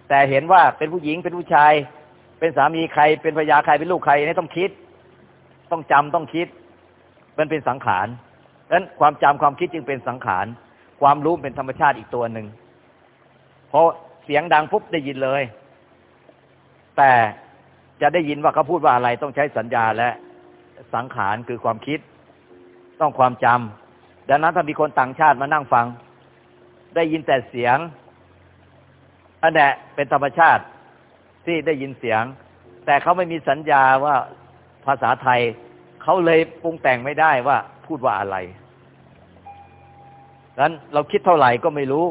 แต่เห็นว่าเป็นผู้หญิงเป็นผู้ชาย เป็นสามีใครเป็นภรรยาใครเป็นลูกใครนี่ต้องคิด ต้องจำต้องคิด มันเป็นสังขารดังนั้นความจำความคิดจึงเป็นสังขาร ความรู้เป็นธรรมชาติอีกตัวหนึ่งเพราะเสียงดังปุ๊บได้ยินเลย แต่จะได้ยินว่าเขาพูดว่าอะไรต้องใช้สัญญาและสังขารคือความคิด ต้องความจำดังนั้นถ้ามีคนต่างชาติมานั่งฟัง ได้ยินแต่เสียงอันนี้เป็นธรรมชาติ ที่ได้ยินเสียง แต่เขาไม่มีสัญญาว่าภาษาไทย เขาเลยปรุงแต่งไม่ได้ว่าพูดว่าอะไรดังนั้นเราคิดเท่าไหร่ก็ไม่รู้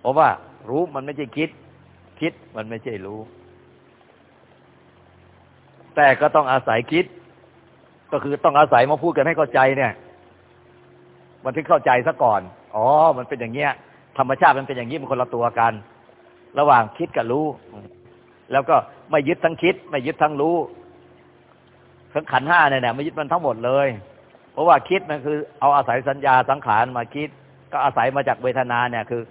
เพราะว่า รู้มันไม่ใช่คิด คิดมันไม่ใช่รู้ แต่ก็ต้องอาศัยคิด ก็คือต้องอาศัยมาพูดกันให้เข้าใจเนี่ย มันถึงเข้าใจซะก่อน อ๋อ มันเป็นอย่างเงี้ย ธรรมชาติมันเป็นอย่างนี้มันคนละตัวกัน ระหว่างคิดกับรู้ แล้วก็ไม่ยึดทั้งคิด ไม่ยึดทั้งรู้ทั้งขันห้าเนี่ยไม่ยึดมันทั้งหมดเลย เพราะว่าคิดมันคือ เอาอาศัยสัญญาสังขารมาคิด ก็อาศัยมาจากเวทนาเนี่ยคือ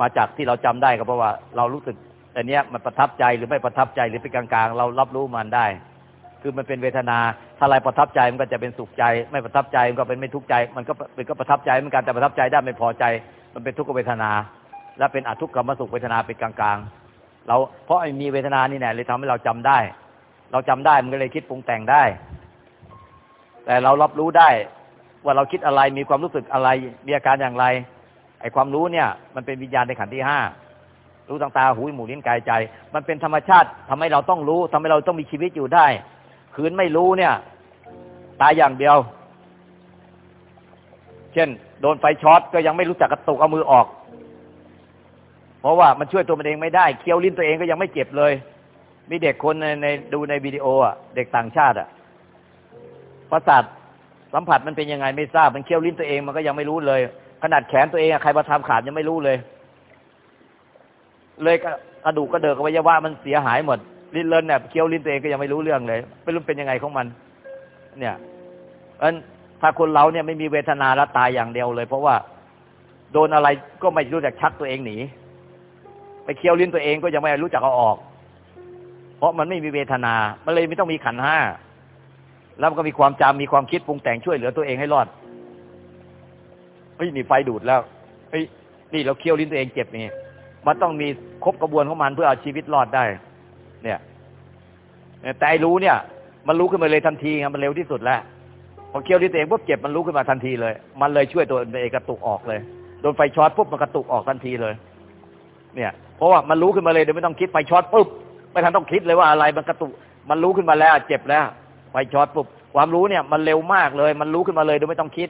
มาจากที่เราจำได้ก็เพราะว่าเรารู้สึกแต่เนี้ยมันประทับใจหรือไม่ประทับใจหรือเป็นกลางๆ เรารับรู้มันได้ คือมันเป็นเวทนา ถ้าอะไรประทับใจมันก็จะเป็นสุขใจ ไม่ประทับใจมันก็เป็นไม่ทุกข์ใจ มันก็เป็นก็ประทับใจเหมือนกันแต่ประทับใจได้ไม่พอใจ มันเป็นทุกขเวทนา และเป็นอทุกขมสุขเวทนาเป็นกลางๆ เราเพราะมีเวทนานี่แน่เลยทำให้เราจำได้ เราจำได้มันก็เลยคิดปรุงแต่งได้ แต่เรารับรู้ได้ว่าเราคิดอะไรมีความรู้สึกอะไรมีอาการอย่างไรไอ้ความรู้เนี่ย มันเป็นวิญญาณในขันธ์ที่ห้ารู้ทางตาหูจมูลิ้นกายใจ มันเป็นธรรมชาติทำให้เราต้องรู้ทำให้เราต้องมีชีวิตอยู่ได้คืนไม่รู้เนี่ย ตายอย่างเดียว เช่น โดนไฟช็อตก็ยังไม่รู้จักกระตุกเอามือออก เพราะว่ามันช่วยตัวมันเองไม่ได้เคี้ยวลิ้นตัวเองก็ยังไม่เจ็บเลย มีเด็กคนในในดูในวิดีโออะเด็กต่างชาติอะประสาทสัมผัสมันเป็นยังไงไม่ทราบมันเคี้ยวลิ้นตัวเองมันก็ยังไม่รู้เลย ขนาดแขนตัวเองใครมาทำขาดยังไม่รู้เลย เลยกระดูกกระเดิกอวัยวะมันเสียหายหมดลิ้นเลินเนี่ยเคี้ยวลิ้นตัวเองก็ยังไม่รู้เรื่องเลยไม่รู้เป็นยังไงของมัน เนี่ยอันถ้าคนเราเนี่ยไม่มีเวทนาแล้วตายอย่างเดียวเลย เพราะว่า โดนอะไรก็ไม่รู้จักชักตัวเองหนี ไปเคี้ยวลิ้นตัวเองก็ยังไม่รู้จักเอาออก เพราะมันไม่มีเวทนา มันเลยไม่ต้องมีขันห้า แล้วมันก็มีความจำมีความคิดปรุงแต่งช่วยเหลือตัวเองให้รอดเฮ้ยนี่ไฟดูดแล้วเฮ้ยนี่เราเคี้ยวลิ้นตัวเองเจ็บนี่มันต้องมีครบกระบวนของมันเพื่อเอาชีวิตรอดได้ เนี่ยแต่รู้เนี่ย มันรู้ขึ้นมาเลยทันทีไงมันเร็วที่สุดแล้วพอเคี้ยวที่ตัวเองปุ๊บเจ็บมันรู้ขึ้นมาทันทีเลย มันเลยช่วยตัวเองกระตุกออกเลย โดนไฟช็อตปุ๊บมันกระตุกออกทันทีเลย เนี่ย ราะว่ามันรู้ขึ้นมาเลยโดยไม่ต้องคิดไฟช็อตปุ๊บไม่ทันต้องคิดเลยว่าอะไรมันกระตุกมันรู้ขึ้นมาแล้ว เจ็บแล้วไฟช็อตปุ๊บความรู้เนี่ย มันเร็วมากเลย มันรู้ขึ้นมาเลยโดยไม่ต้องคิด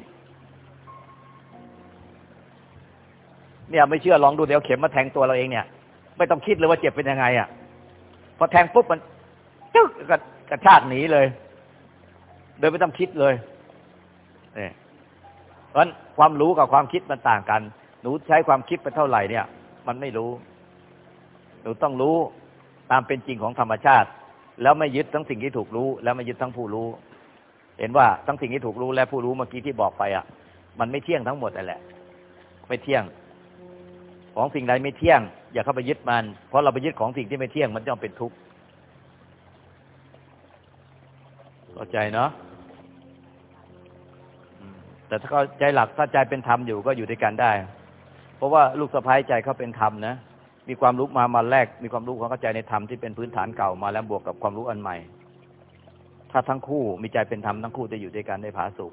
เนี่ยไม่เชื่อลองดูเดี๋ยวเข็มมาแทงตัวเราเองเนี่ย ไม่ต้องคิดเลยว่าเจ็บเป็นยังไงอะพอแทงปุ๊บมันจึ๊กกระชากหนีเลย โดยไม่ต้องคิดเลยเนี่ยเพราะความรู้กับความคิดมันต่างกัน หนูใช้ความคิดไปเท่าไหร่เนี่ย มันไม่รู้ หนูต้องรู้ตามเป็นจริงของธรรมชาติ แล้วไม่ยึดทั้งสิ่งที่ถูกรู้ แล้วไม่ยึดทั้งผู้รู้ เห็นว่าทั้งสิ่งที่ถูกรู้และผู้รู้เมื่อกี้ที่บอกไปอะ มันไม่เที่ยงทั้งหมดนั่นแหละ ไม่เที่ยง ของสิ่งใดไม่เที่ยง อย่าเข้าไปยึดมัน เพราะเราไปยึดของสิ่งที่ไม่เที่ยงมันจะเป็นทุกข์เข้าใจเนาะแต่ถ้าเข้าใจหลักถ้าใจเป็นธรรมอยู่ก็อยู่ด้วยกันได้ เพราะว่าลูกสะพ้ายใจเขาเป็นธรรมนะ มีความรู้มามาแรกมีความรู้ความเข้าใจในธรรมที่เป็นพื้นฐานเก่ามาแล้วบวกกับความรู้อันใหม่ ถ้าทั้งคู่มีใจเป็นธรรมทั้งคู่จะอยู่ด้วยกันได้ผาสุก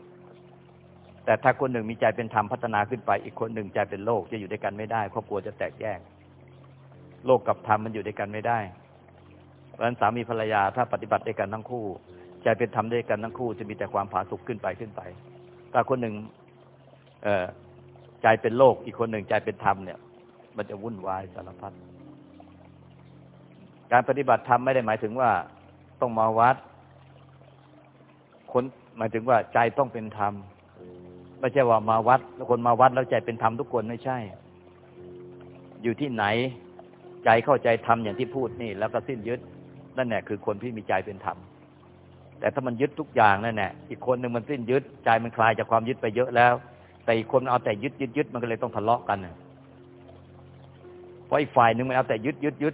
แต่ถ้าคนหนึ่งมีใจเป็นธรรมพัฒนาขึ้นไป อีกคนหนึ่งใจเป็นโลกจะอยู่ด้วยกันไม่ได้ครอบครัวจะแตกแยก โลกกับธรรมมันอยู่ด้วยกันไม่ได้ เพราะฉะนั้นสามีภรรยาถ้าปฏิบัติด้วยกันทั้งคู่ ใจเป็นธรรมด้วยกันทั้งคู่จะมีแต่ความผาสุกขึ้นไปขึ้นไปถ้าคนหนึ่ง เออใจเป็นโลก อีกคนหนึ่งใจเป็นธรรมเนี่ย มันจะวุ่นวายสารพัดการปฏิบัติธรรมไม่ได้หมายถึงว่าต้องมาวัด คนหมายถึงว่าใจต้องเป็นธรรมไม่ใช่ว่ามาวัด แล้วคนมาวัดแล้วใจเป็นธรรมทุกคนไม่ใช่ อยู่ที่ไหน ใจเข้าใจทำอย่างที่พูดนี่ แล้วก็สิ้นยึดนั่นแหละคือคนที่มีใจเป็นธรรมแต่ถ้ามันยึดทุกอย่างนั่นแหละอีกคนหนึ่งมันสิ้นยึดใจมันคลายจากความยึดไปเยอะแล้ว แต่อีกคนเอาแต่ยึดยึดยึดมันก็เลยต้องทะเลาะกันเพ ราะอีกฝ่ายหนึ่งมันเอาแต่ยึดยึดยึด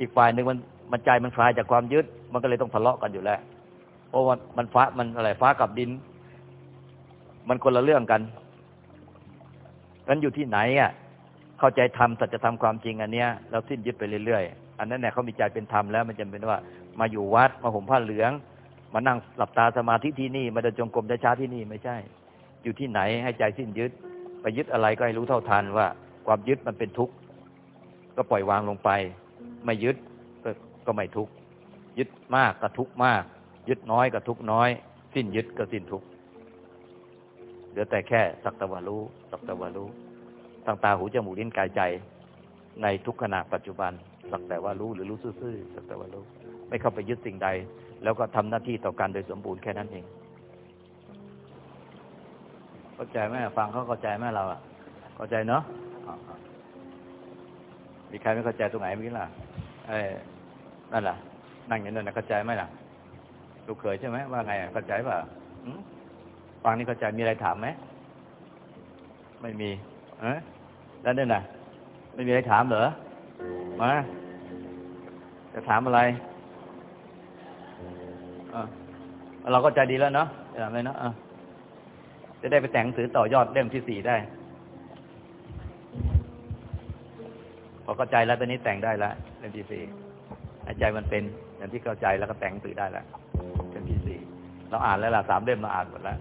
อีกฝ่ายหนึ่งมันมันใจมันคลายจากความยึด มันก็เลยต้องทะเลาะกันอยู่แล้วเพราะว่ามันฟ้ามันอะไรฟ้ากับดิน มันคนละเรื่องกันกันอยู่ที่ไหนอะเข้าใจธรรมสัจธรรมความจริงอันเนี้ยเราสิ้นยึดไปเรื่อยๆอันนั้นเนี่ยเขามีใจเป็นธรรมแล้ว มันจำเป็นว่ามาอยู่วัดมาห่มผ้าเหลือง มานั่งหลับตาสมาธิที่นี่มาเดินจงกรมช้าที่นี่ไม่ใช่ อยู่ที่ไหนให้ใจสิ้นยึด ไปยึดอะไรก็ให้รู้เท่าทันว่า ความยึดมันเป็นทุกข์ ก็ปล่อยวางลงไป ไม่ยึดก็ไม่ทุกข์ยึดมากก็ทุกข์มาก ยึดน้อยก็ทุกข์น้อย สิ้นยึดก็สิ้นทุกข์เหลือแต่แค่สักตะวันรู้สักตะวันรู้ทางตาหูจมูกลิ้นกายใจ ในทุกขณะปัจจุบัน สักแต่ว่ารู้หรือรู้ซื่อๆสักแต่ว่ารู้ ไม่เข้าไปยึดสิ่งใด แล้วก็ทำหน้าที่ต่อกันโดยสมบูรณ์แค่นั้นเองเข้าใจไหมฟังเขาเข้าใจไหมเราอะเข้าใจเนาะ มีใครไม่เข้าใจตรงไหนเมื่อกี้ล่ะเอ้ยนั่นล่ะ นั่งอย่างนั้นนะเข้าใจไหมล่ะลูกเขยใช่ไหมว่าไงเข้าใจป่ะหืมฟังนี่เข้าใจมีอะไรถามไหมไม่มีเออแล้วเนี่ยนะไม่มีอะไรถามเหรอมาจะถามอะไรเออเราก็ใจดีแล้วเนาะจะถามอะไรเนาะเออจะได้ไปแต่งหนังสือต่อยอดเล่มที่สี่ได้ พอเข้าใจแล้วตอนนี้แต่งได้แล้วเล่มที่สี่ให้ใจมันเป็นอย่างที่เข้าใจแล้วก็แต่งสือได้แล้วเล่มที่สี่เราอ่านแล้วล่ะสามเล่มเราอ่านหมดแล้ว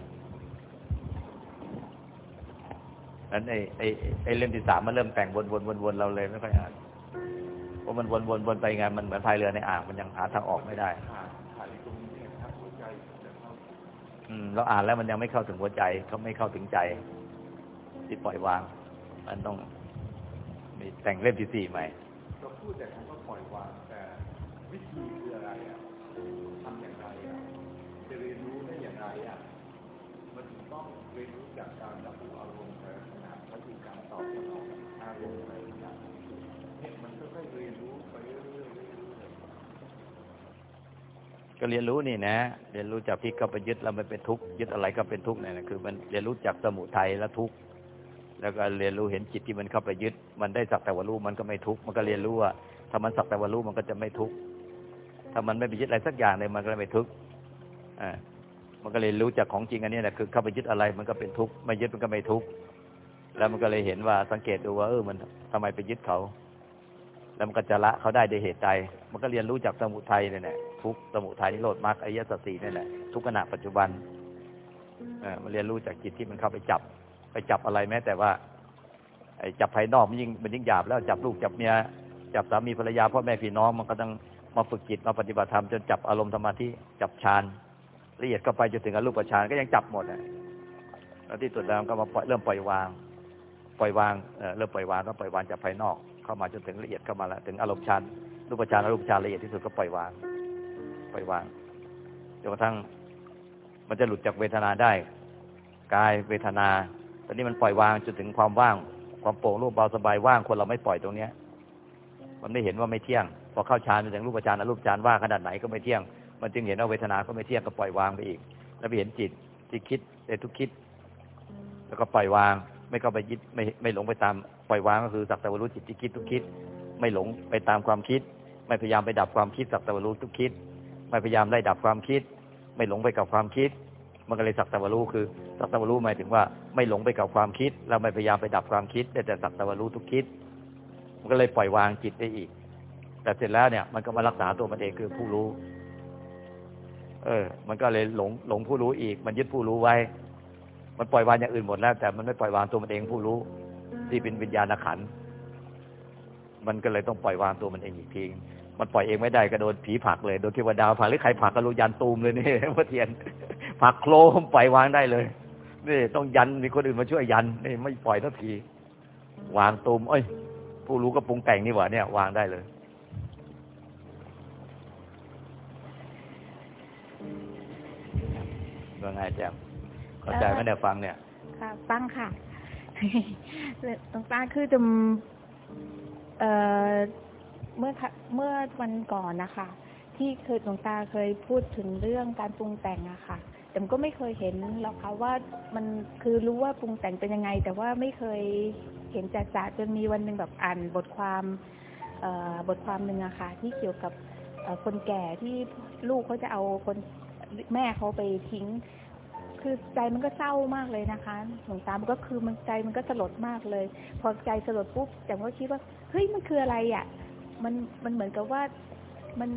นั้นไอ้ไอ้ไอ้เล่มที่สามมันเริ่มแต่งวนวนวนวนเราเลยไม่ค่อยอ่านเพราะมันวนวนวนไปไงมันเหมือนพายเรือในอ่างมันยังหาทางออกไม่ได้อืมเราอ่านแล้วมันยังไม่เข้าถึงหัวใจเขาไม่เข้าถึงใจที่ปล่อยวาง มันต้อง มีแต่งเล่มที่สี่ใหม่ก็พูดแต่คำว่าปล่อยวางแต่วิธีคืออะไรอะทำอย่างไรอะจะเรียนรู้ได้อย่างไรอะมันถึงต้องเรียนรู้จากการรับรู้อารมณ์แต่ขณะและคือการตอบสนองอารมณ์อะไรต่างๆเนี่ยมันก็ค่อยๆเรียนรู้ไปเรื่อยๆเรื่อยๆก็เรียนรู้นี่นะ เรียนรู้จากที่เข้าไปยึดแล้วมันเป็นทุกข์ยึดอะไรก็เป็นทุกข์เนี่ยนะคือ มันเรียนรู้จากสมุทัยและทุกข์ แล้วก็เรียนรู้เห็นจิตที่มันเข้าไปยึด มันได้สักแต่ว่ารู้มันก็ไม่ทุกข์มันก็เรียนรู้ว่าถ้ามันสักแต่ว่ารู้มันก็จะไม่ทุกข์ถ้ามันไม่ไปยึดอะไรสักอย่างเลยมันก็ไม่ทุกข์อ่ามันก็เรียนรู้จากของจริงอันนี้แหละคือเข้าไปยึดอะไรมันก็เป็นทุกข์ไม่ยึดมันก็ไม่ทุกข์แล้วมันก็เลยเห็นว่าสังเกตดูว่าเออมันทำไมไปยึดเขา แล้วมันก็จะละเขาได้ด้วยเหตุใดมันก็เรียนรู้จากสมุทัยเนี่ยแหละทุกสมุทัยนิโรธมรรคอริยสัจสี่นี่แหละทุกขณะปัจจุบันเออมันเรียนรู้จากจิตที่มันเข้าไปจับ ไปจับอะไรแม้ แต่ว่า ไอ้จับภายนอกมันยิ่งมันยิ่งหยาบแล้วจับลูกจับเมียจับสามีภรรยาพ่อแม่พี่น้องมันก็ต้องมาฝึกจิตมาปฏิบัติธรรมจนจับอารมณ์สมาธิจับฌานละเอียดก็ไปจนถึงอรูปฌานก็ยังจับหมดอะแล้วที่สุดแล้วก็มาปล่อยเริ่มปล่อยวาง ปล่อยวางเอ่อเริ่มปล่อยวางก็ปล่อยวางจากภายนอก เข้ามาจนถึงละเอียดเข้ามาแล้วถึงอารมณ์ฌานรูปฌานอรูปฌานละเอียดที่สุดก็ปล่อยวาง ปล่อยวางจนกระทั่งมันจะหลุดจากเวทนาได้ กายเวทนา ตอนนี้มันปล่อยวางจนถึงความว่าง ความโปร่งโล่งเบาสบายว่างคนเราไม่ปล่อยตรงเนี้ย มันไม่เห็นว่าไม่เที่ยง พอเข้าฌานไปถึงรูปฌานอรูปฌานว่างขนาดไหนก็ไม่เที่ยง มันจึงเห็นว่าเวทนาก็ไม่เที่ยงก็ปล่อยวางไปอีก แล้วไปเห็นจิตที่คิดในทุกคิด แล้วก็ปล่อยวาง ไม่เข้าไปยึดไม่ไม่หลงไปตามปล่อยวางก็คือสักแต่ว่ารู้จิตที่คิดทุกคิด ไม่หลงไปตามความคิด ไม่พยายามไปดับความคิดสักแต่ว่ารู้ทุกคิด ไม่พยายามไล่ดับความคิด ไม่หลงไปกับความคิด มันก็เลยสักแต่ว่ารู้คือสักแต่ว่ารู้หมายถึงว่าไม่หลงไปกับความคิด เราไม่พยายามไปดับความคิดได้แต่สักแต่ว่ารู้ทุกคิด มันก็เลยปล่อยวางจิตได้อีก แต่เสร็จแล้วเนี่ย มันก็มารักษาตัวมันเองคือผู้รู้ เออ มันก็เลยหลงหลงผู้รู้อีก มันยึดผู้รู้ไว้ มันปล่อยวางอย่างอื่นหมดแล้ว แต่มันไม่ปล่อยวางตัวมันเองผู้รู้ที่เป็นวิญญาณขันมันก็เลยต้องปล่อยวางตัวมันเองอีกทีมันปล่อยเองไม่ได้ก็โดนผีผักเลย โดนเทวดาผักหรือใครผักก็รู้ยันตูมเลยนี่พระเทียน ผักโครมปล่อยวางได้เลยนี่ต้องยันมีคนอื่นมาช่วยยันนี่ไม่ปล่อยทันที วางตูมเอ้ย ผู้รู้ก็ปรุงแต่งนี่หว่าเนี่ย วางได้เลย ว่าไงแจมเข้าใจไหมเนี่ยฟังเนี่ยค่ะฟังค่ะตรงป้าคือจะเอ่อเมื่อเมื่อวันก่อนนะคะ ที่เคยหลวงตาเคยพูดถึงเรื่องการปรุงแต่งอะค่ะ แต่ก็ไม่เคยเห็นหรอกค่ะว่ามันคือรู้ว่าปรุงแต่งเป็นยังไง แต่ว่าไม่เคยเห็นจาๆจนมีวันหนึ่งแบบอ่านบทความบทความหนึ่งอะค่ะที่เกี่ยวกับคนแก่ที่ลูกเขาจะเอาคนแม่เขาไปทิ้ง คือใจมันก็เศร้ามากเลยนะคะหลวงตามันก็คือมันใจมันก็สลดมากเลย พอใจสลดปุ๊บแต่ก็คิดว่าเฮ้ยมันคืออะไรอะมันมันเหมือนกับว่ามัน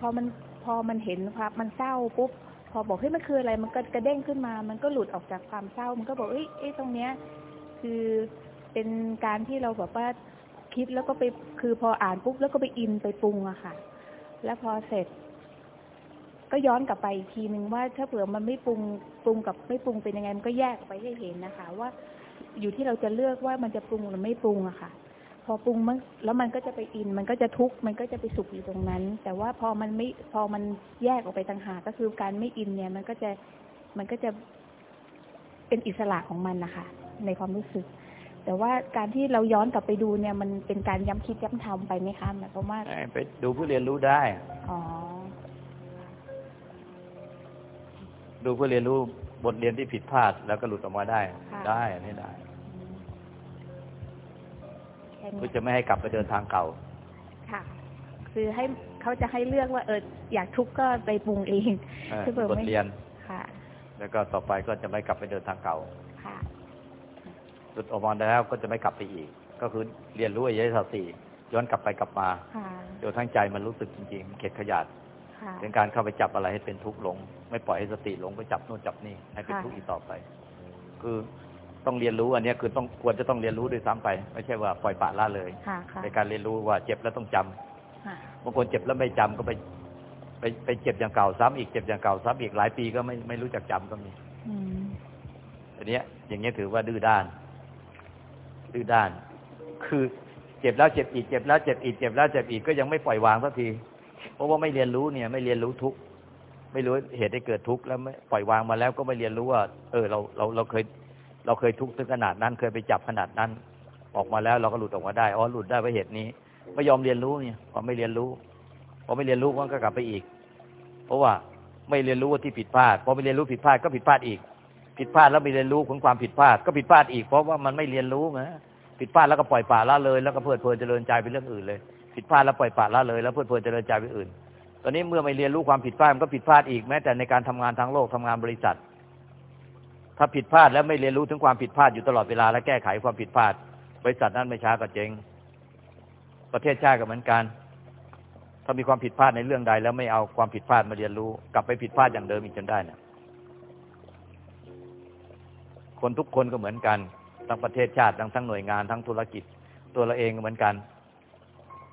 พอมันพอมันเห็นครับมันเศร้าปุ๊บ พอบอกเฮ้ยมันคืออะไรมันก็กระเด้งขึ้นมา มันก็หลุดออกจากความเศร้า มันก็บอกเอ้ยเอ้ยตรงเนี้ย คือเป็นการที่เราแบบว่าคิดแล้วก็ไปคือพออ่านปุ๊บแล้วก็ไปอินไปปรุงอะค่ะ แล้วพอเสร็จ ก็ย้อนกลับไปอีกทีหนึ่งว่าถ้าเผื่อมันไม่ปรุงปรุงกับไม่ปรุงเป็นยังไงมันก็แยกไปให้เห็นนะคะ ว่าอยู่ที่เราจะเลือกว่ามันจะปรุงหรือไม่ปรุงอะค่ะ พอปรุงมันแล้วมันก็จะไปอิน มันก็จะทุกข์ มันก็จะไปสุขอยู่ตรงนั้น แต่ว่าพอมันไม่ พอมันแยกออกไปต่างหากก็คือการไม่อินเนี่ย มันก็จะ มันก็จะเป็นอิสระของมันนะคะ ในความรู้สึก แต่ว่าการที่เราย้อนกลับไปดูเนี่ย มันเป็นการย้ำคิดย้ำทำไปไหมคะหมายความว่าไปดูเพื่อเรียนรู้ได้ อ๋อ ดูเพื่อเรียนรู้บทเรียนที่ผิดพลาดแล้วก็หลุดออกมาได้ค่ะได้อันนี้ได้แค่ เพื่อนี้จะไม่ให้กลับไปเดินทางเก่า ค่ะ คือให้เขาจะให้เลือกว่าเอออยากทุกข์ก็ไปปรุงเองเออถ้าเผื่อบทไม่เรียนค่ะ แล้วก็ต่อไปก็จะไม่กลับไปเดินทางเก่า ค่ะหลุดออกมาแล้วก็จะไม่กลับไปอีก ก็คือเรียนรู้อริยสัจสี่ย้อนกลับไปกลับมาค่ะจนทั้งใจมันรู้สึกจริงๆเข็ดขยาดค่ะเป็นการเข้าไปจับอะไรให้เป็นทุกข์หลง ไม่ปล่อยให้สติหลงไปจับโน่นจับนี่ให้เป็นค่ะทุกข์อีกต่อไป คือ ต้องเรียนรู้อันเนี้ยคือต้องควรจะต้องเรียนรู้ด้วยซ้ำไป ไม่ใช่ว่าปล่อยปละละเลยค่ะค่ะในการเรียนรู้ว่าเจ็บแล้วต้องจำค่ะบางคนเจ็บแล้วไม่จำก็ไปไปไปเจ็บอย่างเก่าซ้ำอีกเจ็บอย่างเก่าซ้ำอีกหลายปีก็ไม่ไม่รู้จักจำก็มีอืมอันเนี้ยอย่างเงี้ยถือว่าดื้อด้าน ดื้อด้าน คือเจ็บแล้วเจ็บอีกเจ็บแล้วเจ็บอีกเจ็บแล้วเจ็บอีกก็ยังไม่ปล่อยวางสักที เพราะว่าไม่เรียนรู้เนี่ย ไม่เรียนรู้ทุกข์ไม่รู้เหตุให้เกิดทุกข์แล้วไม่ปล่อยวางมาแล้วก็ไม่เรียนรู้ว่า เออเราเราเราเคย เราเคยทุกข์ถึงขนาดนั้น เคยไปจับขนาดนั้น ออกมาแล้วเราก็หลุดออกมาได้อ๋อหลุดได้เพราะเหตุนี้ ไม่ยอมเรียนรู้เนี่ยพอไม่เรียนรู้พอไม่เรียนรู้มันก็กลับไปอีก เพราะว่าไม่เรียนรู้ว่าที่ผิดพลาดพอไม่เรียนรู้ผิดพลาดก็ผิดพลาดอีก ผิดพลาดแล้วไม่เรียนรู้ของความผิดพลาดก็ผิดพลาดอีก เพราะว่ามันไม่เรียนรู้ไงผิดพลาดแล้วก็ปล่อยปละละเลย แล้วก็เพลิดเพลินเจริญใจไปเรื่องอื่นเลย ผิดพลาดแล้วปล่อยปละละเลยแล้วเพลิดเพลินเจริญใจไปอื่น ตอนนี้เมื่อไม่เรียนรู้ความผิดพลาดมันก็ผิดพลาดอีกแม้แต่ในการทำงานทางโลกทำงานบริษัท ถ้าผิดพลาดแล้วไม่เรียนรู้ถึงความผิดพลาดอยู่ตลอดเวลาและแก้ไขความผิดพลาด บริษัทนั้นไม่ช้าก็เจ๊งประเทศชาติก็เหมือนกัน ถ้ามีความผิดพลาดในเรื่องใด แล้วไม่เอาความผิดพลาดมาเรียนรู้ กลับไปผิดพลาดอย่างเดิมอีกจนได้เนี่ยคนทุกคนก็เหมือนกันทั้งประเทศชาติทั้งทั้งหน่วยงานทั้งธุรกิจ ตัวเราเองก็เหมือนกัน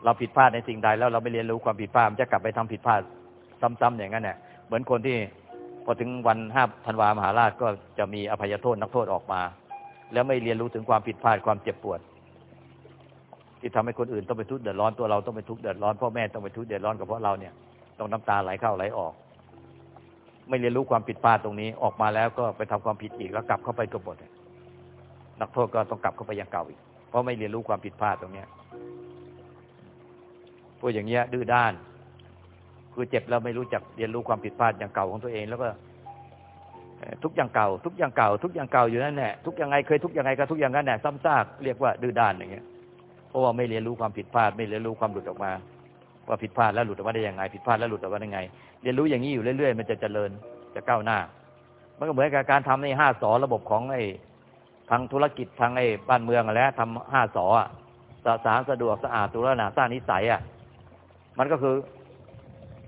เราผิดพลาดในสิ่งใดแล้วเราไม่เรียนรู้ความผิดพลาดจะกลับไปทำผิดพลาดซ้ำๆอย่างนั้นเนี่ยเหมือนคนที่ อถึงวันห้าธันวามหาราชก็จะมีอภัยโทษนักโทษออกมา แล้วไม่เรียนรู้ถึงความผิดพลาดความเจ็บปวด ที่ทำให้คนอื่นต้องไปทุกข์เดือดร้อนตัวเราต้องไปทุกข์เดือดร้อนพ่อแม่ต้องไปทุกข์เดือดร้อนกับเพราะเราเนี่ยต้องน้ำตาไหลเข้าไหลออก ไม่เรียนรู้ความผิดพลาดตรงนี้ออกมาแล้วก็ไปทำความผิดอีกแล้วกลับเข้าไปกบฏนักโทษก็ต้องกลับเข้าไปยังเก่าอีกเพราะไม่เรียนรู้ความผิดพลาดตรงเนี้ยพวกอย่างเงี้ยดื้อด้าน คือเจ็บแล้วไม่รู้จักเรียนรู้ความผิดพลาดอย่างเก่าของตัวเอง แล้วก็ทุกอย่างเก่า ทุกอย่างเก่า ทุกอย่างเก่าอยู่นั่นแหละทุกอย่างไงเคยทุกอย่างไงก็ทุกอย่างนั้นแหละซ้ำซากเรียกว่าดื้อด้านอย่างเงี้ยเพราะว่าไม่เรียนรู้ความผิดพลาด ไม่เรียนรู้ความหลุดออกมา ว่าผิดพลาดแล้วหลุดออกมาได้ยังไงผิดพลาดแล้วหลุดออกมาได้ยังไง เรียนรู้อย่างนี้อยู่เรื่อยๆมันจะเจริญจะก้าวหน้า มันก็เหมือนกับการทำในห้าสอระบบของไอ้ทางธุรกิจทางไอ้บ้านเมืองอะแล้วทำห้าสออะสะสางสะดวกสะอาดตุลนาสร้างนิสัยอะมันก็คือ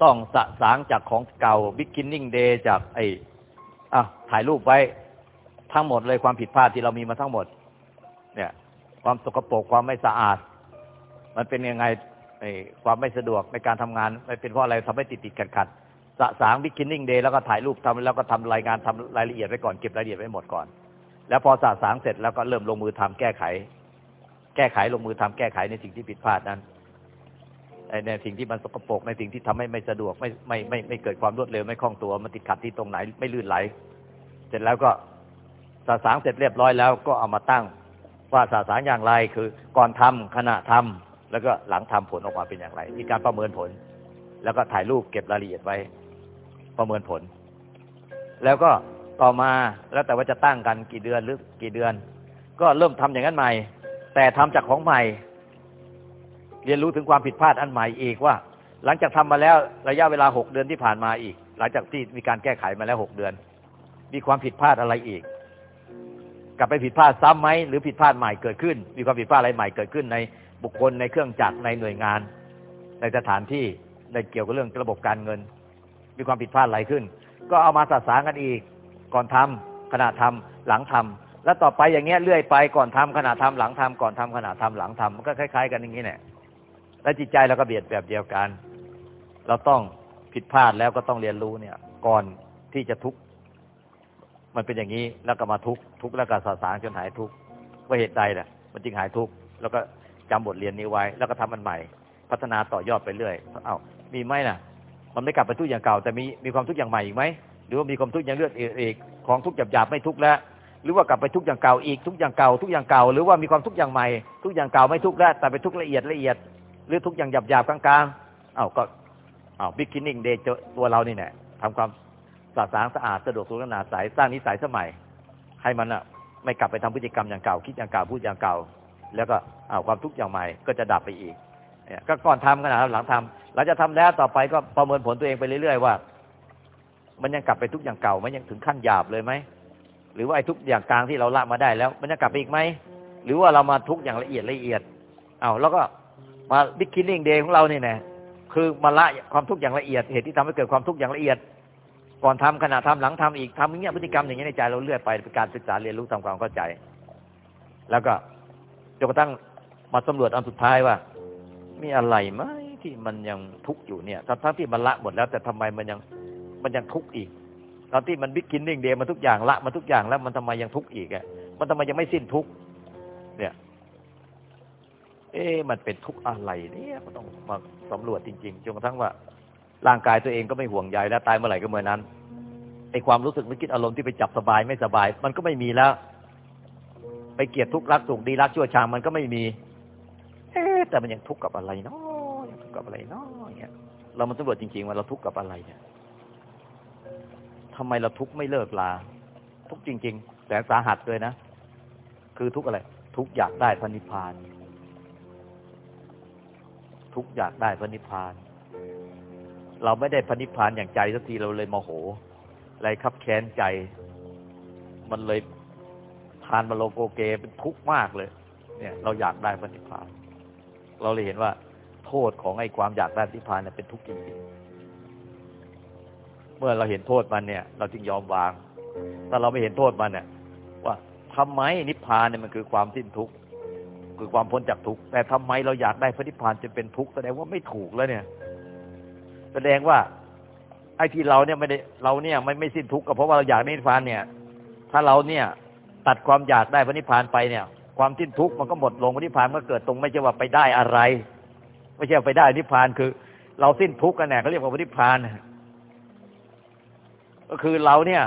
ต้องสะสางจากของเก่า beginning day จากไอ้อะถ่ายรูปไว้ทั้งหมดเลยความผิดพลาดที่เรามีมาทั้งหมด เนี่ย ความสกปรกความไม่สะอาด มันเป็นยังไงไอ้ความไม่สะดวกในการทำงานไมันเป็นเพราะอะไรทำให้ติดติดขัดขัดสะสาง beginning day แล้วก็ถ่ายรูปทำแล้วก็ทำรายงานทำรายละเอียดไว้ก่อนเก็บรายละเอียดไว้หมดก่อน แล้วพอสะสางเสร็จแล้วก็เริ่มลงมือทำแก้ไข แก้ไขลงมือทำแก้ไขในสิ่งที่ผิดพลาดนั้น ในสิ่งที่มันสกปรกในสิ่งที่ทำให้ไม่สะดวกไม่ไม่ไม่ไม่เกิดความรวดเร็วไม่คล่องตัวมันติดขัดที่ตรงไหนไม่ลื่นไหล เสร็จแล้วก็สะสางเสร็จเรียบร้อยแล้วก็เอามาตั้งว่าสะสางอย่างไรคือก่อนทำขณะทำแล้วก็หลังทำผลออกมาเป็นอย่างไร มีการประเมินผล แล้วก็ถ่ายรูปเก็บรายละเอียดไว้ ประเมินผล แล้วก็ต่อมาแล้วแต่ว่าจะตั้งกันกี่เดือนหรือกี่เดือน ก็เริ่มทำอย่างนั้นใหม่ แต่ทำจากของใหม่ เรียนรู้ถึงความผิดพลาดอันใหม่อีกว่า หลังจากทำมาแล้วระยะเวลาหกเดือนที่ผ่านมาอีก หลังจากที่มีการแก้ไขมาแล้วหกเดือน มีความผิดพลาดอะไรอีก กลับไปผิดพลาดซ้ำไหมหรือผิดพลาดใหม่เกิดขึ้น มีความผิดพลาดอะไรใหม่เกิดขึ้นในบุคคลในเครื่องจักรในหน่วยงาน ในสถานที่ในเกี่ยวกับเรื่องระบบการเงิน มีความผิดพลาดอะไรขึ้น ก็เอามาสะสางกันอีก ก่อนทำขณะทำหลังทำแล้วต่อไปอย่างเงี้ยเรื่อยไปก่อนทำขณะทำหลังทำก่อนทำขณะทำหลังทำมันก็คล้าย ๆ กันอย่างนี้แหละ และจิตใจเราก็เบียดแบบเดียวกัน เราต้องผิดพลาดแล้วก็ต้องเรียนรู้เนี่ย ก่อนที่จะทุกข์มันเป็นอย่างนี้แล้วก็มาทุกข์ทุกข์แล้วก็สะสางจนหายทุกข์ว่าเหตุใดเนี่ยมันจึงหายทุกข์แล้วก็จำบทเรียนนี้ไว้ แล้วก็ทำมันใหม่ พัฒนาต่อยอดไปเรื่อยเอ้ามีไหมน่ะ มันไม่กลับไปทุกข์อย่างเก่า แต่มีมีความทุกข์อย่างใหม่อีกไหมหรือว่ามีความทุกข์อย่างเลือดอีกของทุกข์หยาบๆไม่ทุกข์แล้วหรือว่ากลับไปทุกข์อย่างเก่าอีกทุกข์อย่างเก่าทุกอย่างเก่าหรือว่ามีความทุกข์อย่างใหม่ ทุกอย่างเก่าไม่ทุกข์แล้วแต่ไปทุกข์ละเอียดละเอียด หรือทุกอย่างหยาบๆกลางๆเอ้าก็เอ้าบิ๊กคินนิ่งเดย์ตัวเรานี่แหละทำความสะอาดสะอาดสะดวกสุขนาใสสร้างนิสัยสมัย ให้มันอะ ไม่กลับไปทำพฤติกรรมอย่างเก่า คิดอย่างเก่าพูดอย่างเก่า แล้วก็อ้าวความทุกข์อย่างใหม่ก็จะดับไปอีกเนี่ยก็ก่อนทำกันนะหลังทำหลังจะทำแล้วต่อไปก็ประเมินผลตัวเองไปเรื่อยๆว่า มันยังกลับไปทุกอย่างเก่ามันยังถึงขั้นหยาบเลยไหมหรือว่าไอ้ทุกอย่างกลางที่เราละมาได้แล้ว มันจะกลับไปอีกไหมหรือว่าเรามาทุกอย่างละเอียดละเอียดเอาแล้วก็ มาบิ๊กคินนิ่งเดย์ของเราเนี่ยนะคือมาละความทุกข์อย่างละเอียดเหตุที่ทำให้เกิดความทุกข์อย่างละเอียด ก่อนทำขณะทำหลังทำอีกทำอย่างเงี้ยพฤติกรรมอย่างเงี้ยในใจเราเลื่อยไปเป็นการศึกษาเรียนรู้ทำความเข้าใจ แล้วก็จนกระทั่งมาสำรวจอันสุดท้ายว่า มีอะไรไหมที่มันยังทุกข์อยู่เนี่ยทั้งที่มันละหมดแล้วแต่ทำไมมันยังมันยังทุกข์อีกตอนที่มันบิ๊กกินนิ่งเดย์มาทุกอย่างละมาทุกอย่างแล้วมันทำไมยังทุกข์อีกอะมันทำไมยังไม่สิ้นทุกข์เนี่ย เอ๊ะมันเป็นทุกข์อะไรเนี่ยมันต้องมาสำรวจจริงๆจนกระทั่งว่า ร่างกายตัวเองก็ไม่ห่วงใยแล้วตายเมื่อไหร่ก็เมื่อนั้นไอความรู้สึกนึกคิดอารมณ์ที่ไปจับสบายไม่สบาย มันก็ไม่มีแล้ว ไปเกลียดทุกข์รักสุขดีรักชั่วชางมันก็ไม่มี เอ๊แต่มันยังทุกข์กับอะไรเนาะยังทุกข์กับอะไรเนาะเนี่ยเรามาสำรวจจริงๆว่าเราทุกข์กับอะไรเนี่ยทำไมเราทุกข์ไม่เลิกลา ทุกข์จริง ๆแสนสาหัสเลยนะ คือทุกข์อะไร ทุกข์อยากได้พระนิพพาน ทุกอยากได้พระนิพพาน เราไม่ได้พระนิพพานอย่างใจสักทีเราเลยโมโหอะไรขับแค้นใจ มันเลยทานมาโลโกเกเป็นทุกข์มากเลย เนี่ย เราอยากได้พระนิพพาน เราเลยเห็นว่า โทษของไอ้ความอยากได้พระนิพพานเนี่ยเป็นทุกข์จริงๆเมื่อเราเห็นโทษมันเนี่ย เราจึงยอมวาง ถ้าเราไม่เห็นโทษมันเนี่ย ว่าทำไมนิพพานเนี่ยมันคือความสิ้นทุกข์ คือความพ้นจากทุกข์แต่ทำไมเราอยากได้พระนิพพานจนเป็นทุกข์แสดงว่าไม่ถูกแล้วเนี่ย แสดงว่า ไอ้ที่เราเนี่ยไม่ได้เราเนี่ยไม่ไม่สิ้นทุกข์ก็เพราะว่าเราอยากนิพพานเนี่ย ถ้าเราเนี่ยตัดความอยากได้พระนิพพานไปเนี่ย ความสิ้นทุกข์มันก็หมดลงพระนิพพานก็เกิดตรงไม่ใช่ว่าไปได้อะไร ไม่ใช่ไปได้นิพพานคือ เราสิ้นทุกข์กันแน่เขาเรียกว่าพระนิพพานก็คือเราเนี่ย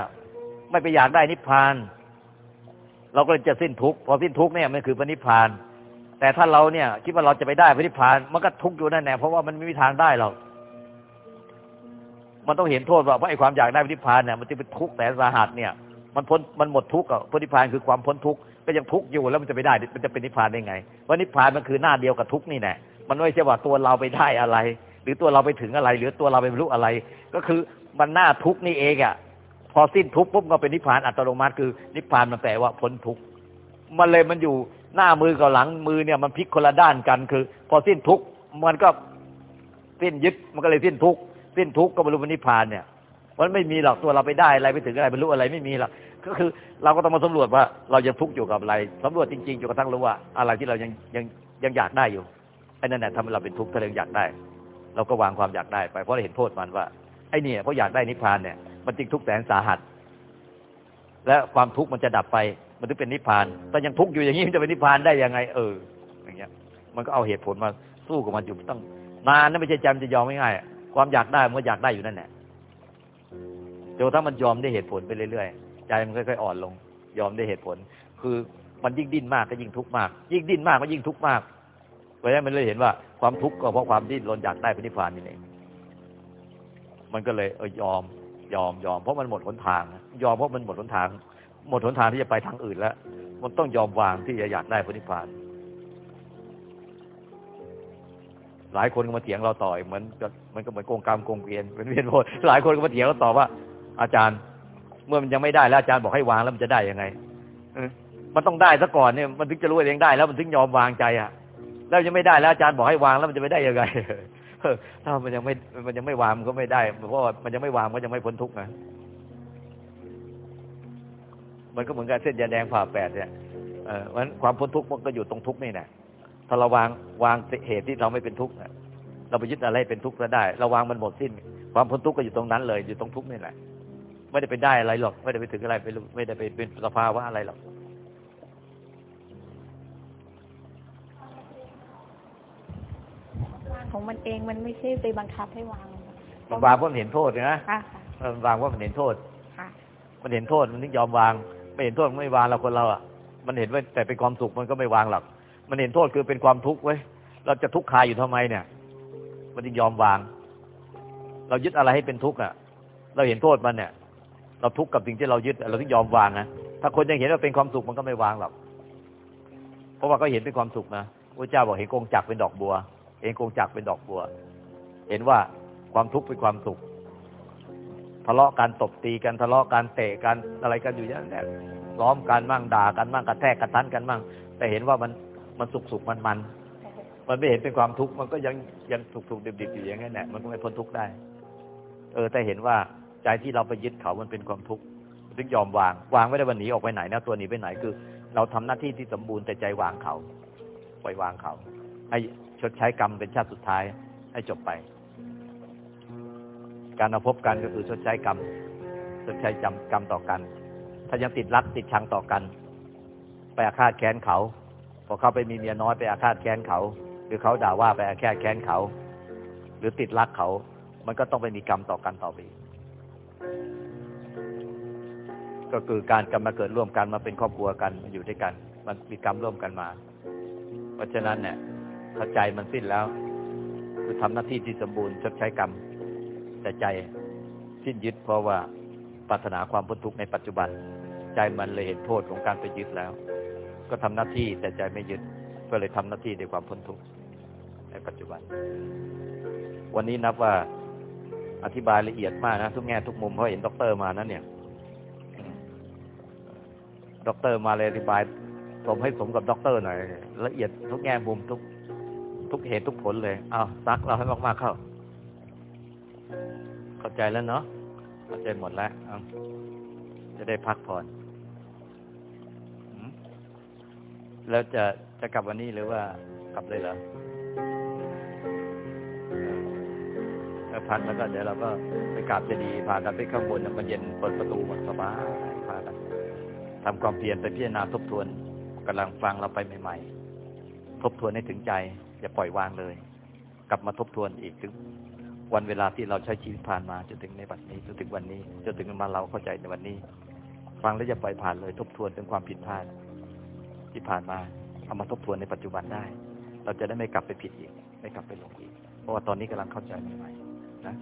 ไม่ไปอยากได้นิพพานเราก็จะสิ้นทุกข์พอสิ้นทุกข์เนี่ยมันคือพระนิพพาน แต่ถ้าเราเนี่ย คิดว่าเราจะไปได้พระนิพพานมันก็ทุกข์อยู่นั่นแหละเพราะว่ามันไม่มีทางได้หรอกมันต้องเห็นโทษว่าเพราะไอ้ความอยากได้พระนิพพานเนี่ยมันจะเป็นทุกข์แต่สาหัสเนี่ย มันพ้นมันหมดทุกข์อะพระนิพพานคือความพ้นทุกข์ก็ยังทุกข์อยู่แล้วมันจะไปได้มันจะเป็นนิพพานได้ไงว่านิพพานมันคือหน้าเดียวกับทุกข์นี่แหละมันไม่ใช่ว่าตัวเราไปได้อะไร หรือตัวเราไปถึงอะไร หรือตัวเราไปบรรลุอะไร ก็คือมันหน้าทุกข์นี่เองอะพอสิ้นทุกข์ปุ๊บก็เป็นนิพพานอัตโนมัติ คือนิพพานมันแปลว่าพ้นทุกข์มันเลยมันอยู่ หน้ามือกับหลังมือเนี่ยมันพลิกคนละด้านกันคือ พอสิ้นทุกข์มันก็สิ้นยึดมันก็เลยสิ้นทุกข์สิ้นทุกข์ก็บรรลุนิพพานเนี่ยมันไม่มีหรอกตัวเราไปได้อะไรไปถึงอะไรบรรลุอะไรไม่มีหรอกก็คือ เราก็ต้องมาสำรวจว่า เรายังทุกข์อยู่กับอะไรสำรวจจริงๆจนกระทั่งรู้ว่า อะไรที่เรายังยังยังอยากได้อยู่ไอ้นั่นแหละทำให้เราเป็นทุกข์ถ้าเราอยากได้ เราก็วางความอยากได้ไปเพราะเราเห็นโทษมันว่าไอ้เนี่ยเพราะอยากได้นิพพานเนี่ยมันจึงทุกข์แสนสาหัส และความทุกข์มันจะดับไป มันถึงเป็นนิพพาน แต่ยังทุกข์อยู่อย่างนี้มันจะเป็นนิพพานได้ยังไง เออ อย่างเงี้ย มันก็เอาเหตุผลมาสู้กับมันอยู่ต้องนานนั่นไม่ใช่จำจะยอมง่ายๆความอยากได้มันก็อยากได้อยู่นั่นแหละจนถ้ามันยอมได้เหตุผลไปเรื่อยๆใจมันค่อยๆอ่อนลง ยอมได้เหตุผล คือมันยิ่งดิ้นมากก็ยิ่งทุกข์มาก ยิ่งดิ้นมากก็ยิ่งทุกข์มากเพราะฉะนั้นมันเลยเห็นว่าความทุกข์ก็เพราะความดิ้นรนอยากได้พระนิพพานนี่เองมันก็เลยเออยอมยอมยอมเพราะมันหมดหนทาง ยอมเพราะมันหมดหนทาง หมดหนทางที่จะไปทางอื่นแล้ว มันต้องยอมวางที่จะอยากได้พระนิพพาน หลายคนก็มาเถียงเราต่อยเหมือนมันก็เหมือนโกงกรรมโกงเวียนเป็นเวียนโพหลายคนก็มาเถียงเราต่อว่า อาจารย์ เมื่อมันยังไม่ได้แล้วอาจารย์บอกให้วางแล้วมันจะได้ยังไงมันต้องได้ซะก่อนเนี่ยมันถึงจะรู้เองได้ แล้วมันถึงยอมวางใจอะ แล้วยังไม่ได้แล้วอาจารย์บอกให้วางแล้วมันจะไม่ได้ยังไงถ้ามันยังไม่มันยังไม่วางมันก็ไม่ได้เพราะว่ามันยังไม่วางก็ยังไม่พ้นทุกข์นะ มันก็เหมือนกับเส้นยาแดงผ่าแปดเนี่ยเออมันความพ้นทุกข์มันก็อยู่ตรงทุกข์นี่แหละถ้าเราวางวางเหตุที่เราไม่เป็นทุกข์เราไปยึดอะไรเป็นทุกข์ก็ได้ เราวางมันหมดสิ้นคความพ้นทุกข์ก็อยู่ตรงนั้นเลย อยู่ตรงทุกข์นี่แหละ ไม่ได้ไปได้อะไรหรอก ไม่ได้ไปถึงอะไรไปไม่ได้ไปเป็นสภาวะอะไรหรอกวางของมันเองมันไม่ใช่ไปบังคับให้วางมันวางเพราะมันเห็นโทษนะค่ะค่ะเออมันวางเพราะมันเห็นโทษค่ะมันเห็นโทษมันถึงยอมวาง ไม่เห็นโทษไม่วางเราคนเราอะมันเห็นว่าแต่เป็นความสุขมันก็ไม่วางหรอกมันเห็นโทษคือเป็นความทุกข์เว้ยเราจะทุกข์คายอยู่ทำไมเนี่ย มันจึงยอมวาง เรายึดอะไรให้เป็นทุกข์อะ เราเห็นโทษมันเนี่ย เราทุกข์กับสิ่งที่เรายึด เราถึงยอมวางนะถ้าคนยังเห็นว่าเป็นความสุขมันก็ไม่วางหรอกเพราะว่าก็เห็นเป็นความสุขนะพระเจ้าบอกเห็นกงจักเป็นดอกบัว เห็นกงจักเป็นดอกบัว เห็นว่าความทุกข์เป็นความสุข ทะเลาะกันตบตีกันทะเลาะกันเตะกันอะไรกันอยู่อย่างนี้ล้อมกันมั่งด่ากันมั่งกระแทกกระทันกันมั่งแต่เห็นว่ามันมันสุขสุขมันมันมันไม่เห็นเป็นความทุกข์มันก็ยังยังสุขสุขดิบดิบอยู่อย่างนี้แหละมันก็ไม่พ้นทุกข์ได้ เออ แต่เห็นว่าใจที่เราไปยึดเขามันเป็นความทุกข์ถึงยอมวางวางไม่ได้วันหนีออกไปไหนนะตัวหนีไปไหนคือ เราทำหน้าที่ที่สมบูรณ์แต่ใจวางเขาปล่อยวางเขาให้ชดใช้กรรมเป็นชาติสุดท้ายให้จบไป การมาพบกันก็คือชดใช้กรรมชดใช้จำกรรมต่อกัน ถ้ายังติดรักติดชังต่อกัน ไปอาฆาตแค้นเขา พอเขาไปมีเมียน้อยไปอาฆาตแค้นเขา หรือเขาด่าว่าไปอาฆาตแค้นเขา หรือติดรักเขา มันก็ต้องไปมีกรรมต่อกันต่อไปก็คือการกรรมมาเกิดร่วมกันมาเป็นครอบครัวกันมาอยู่ด้วยกัน มันมีกรรมร่วมกันมา เพราะฉะนั้นเนี่ยถ้าใจมันสิ้นแล้ว คือทำหน้าที่ที่สมบูรณ์ชดใช้กรรม แต่ใจสิ้นยึดเพราะว่าปรารถนาความพ้นทุกข์ในปัจจุบัน ใจมันเลยเห็นโทษของการไปยึดแล้ว ก็ทำหน้าที่แต่ใจไม่ยึดก็เลยทำหน้าที่ในความพ้นทุกข์ในปัจจุบัน วันนี้นับว่าอธิบายละเอียดมากนะ ทุกแง่ทุกมุมเพราะเห็นด็อกเตอร์มานั้นเนี่ยด็อกเตอร์มาเลยอธิบายสมให้สมกับด็อกเตอร์หน่อยละเอียดทุกแง่มุมทุก ทุกเหตุทุกผลเลยเอาซักเราให้มากๆเข้า เข้าใจแล้วเนาะเข้าใจหมดแล้วจะได้พักผ่อนแล้วจะจะกลับวันนี้หรือว่ากลับเลยเหรอเออพักแล้วก็เดี๋ยวเราก็ไปกราบเจดีย์พากันไปข้างบนมันเย็นเปิดประตูหมดสบายพากันทำความเพียรไปพิจารณาทบทวนกำลังฟังเราไปใหม่ๆทบทวนให้ถึงใจ อย่าปล่อยวางเลย กลับมาทบทวนอีกถึง วันเวลาที่เราใช้ชีวิตผ่านมาจนถึงในบัดนี้จนถึงวันนี้จนถึงมาเราเข้าใจในวันนี้ฟังแล้วอย่าปล่อยผ่านเลยทบทวนถึงความผิดพลาดที่ผ่านมาเอามาทบทวนในปัจจุบันได้ เราจะได้ไม่กลับไปผิดอีก ไม่กลับไปหลงอีก เพราะว่าตอนนี้กำลังเข้าใจใหม่ๆนะ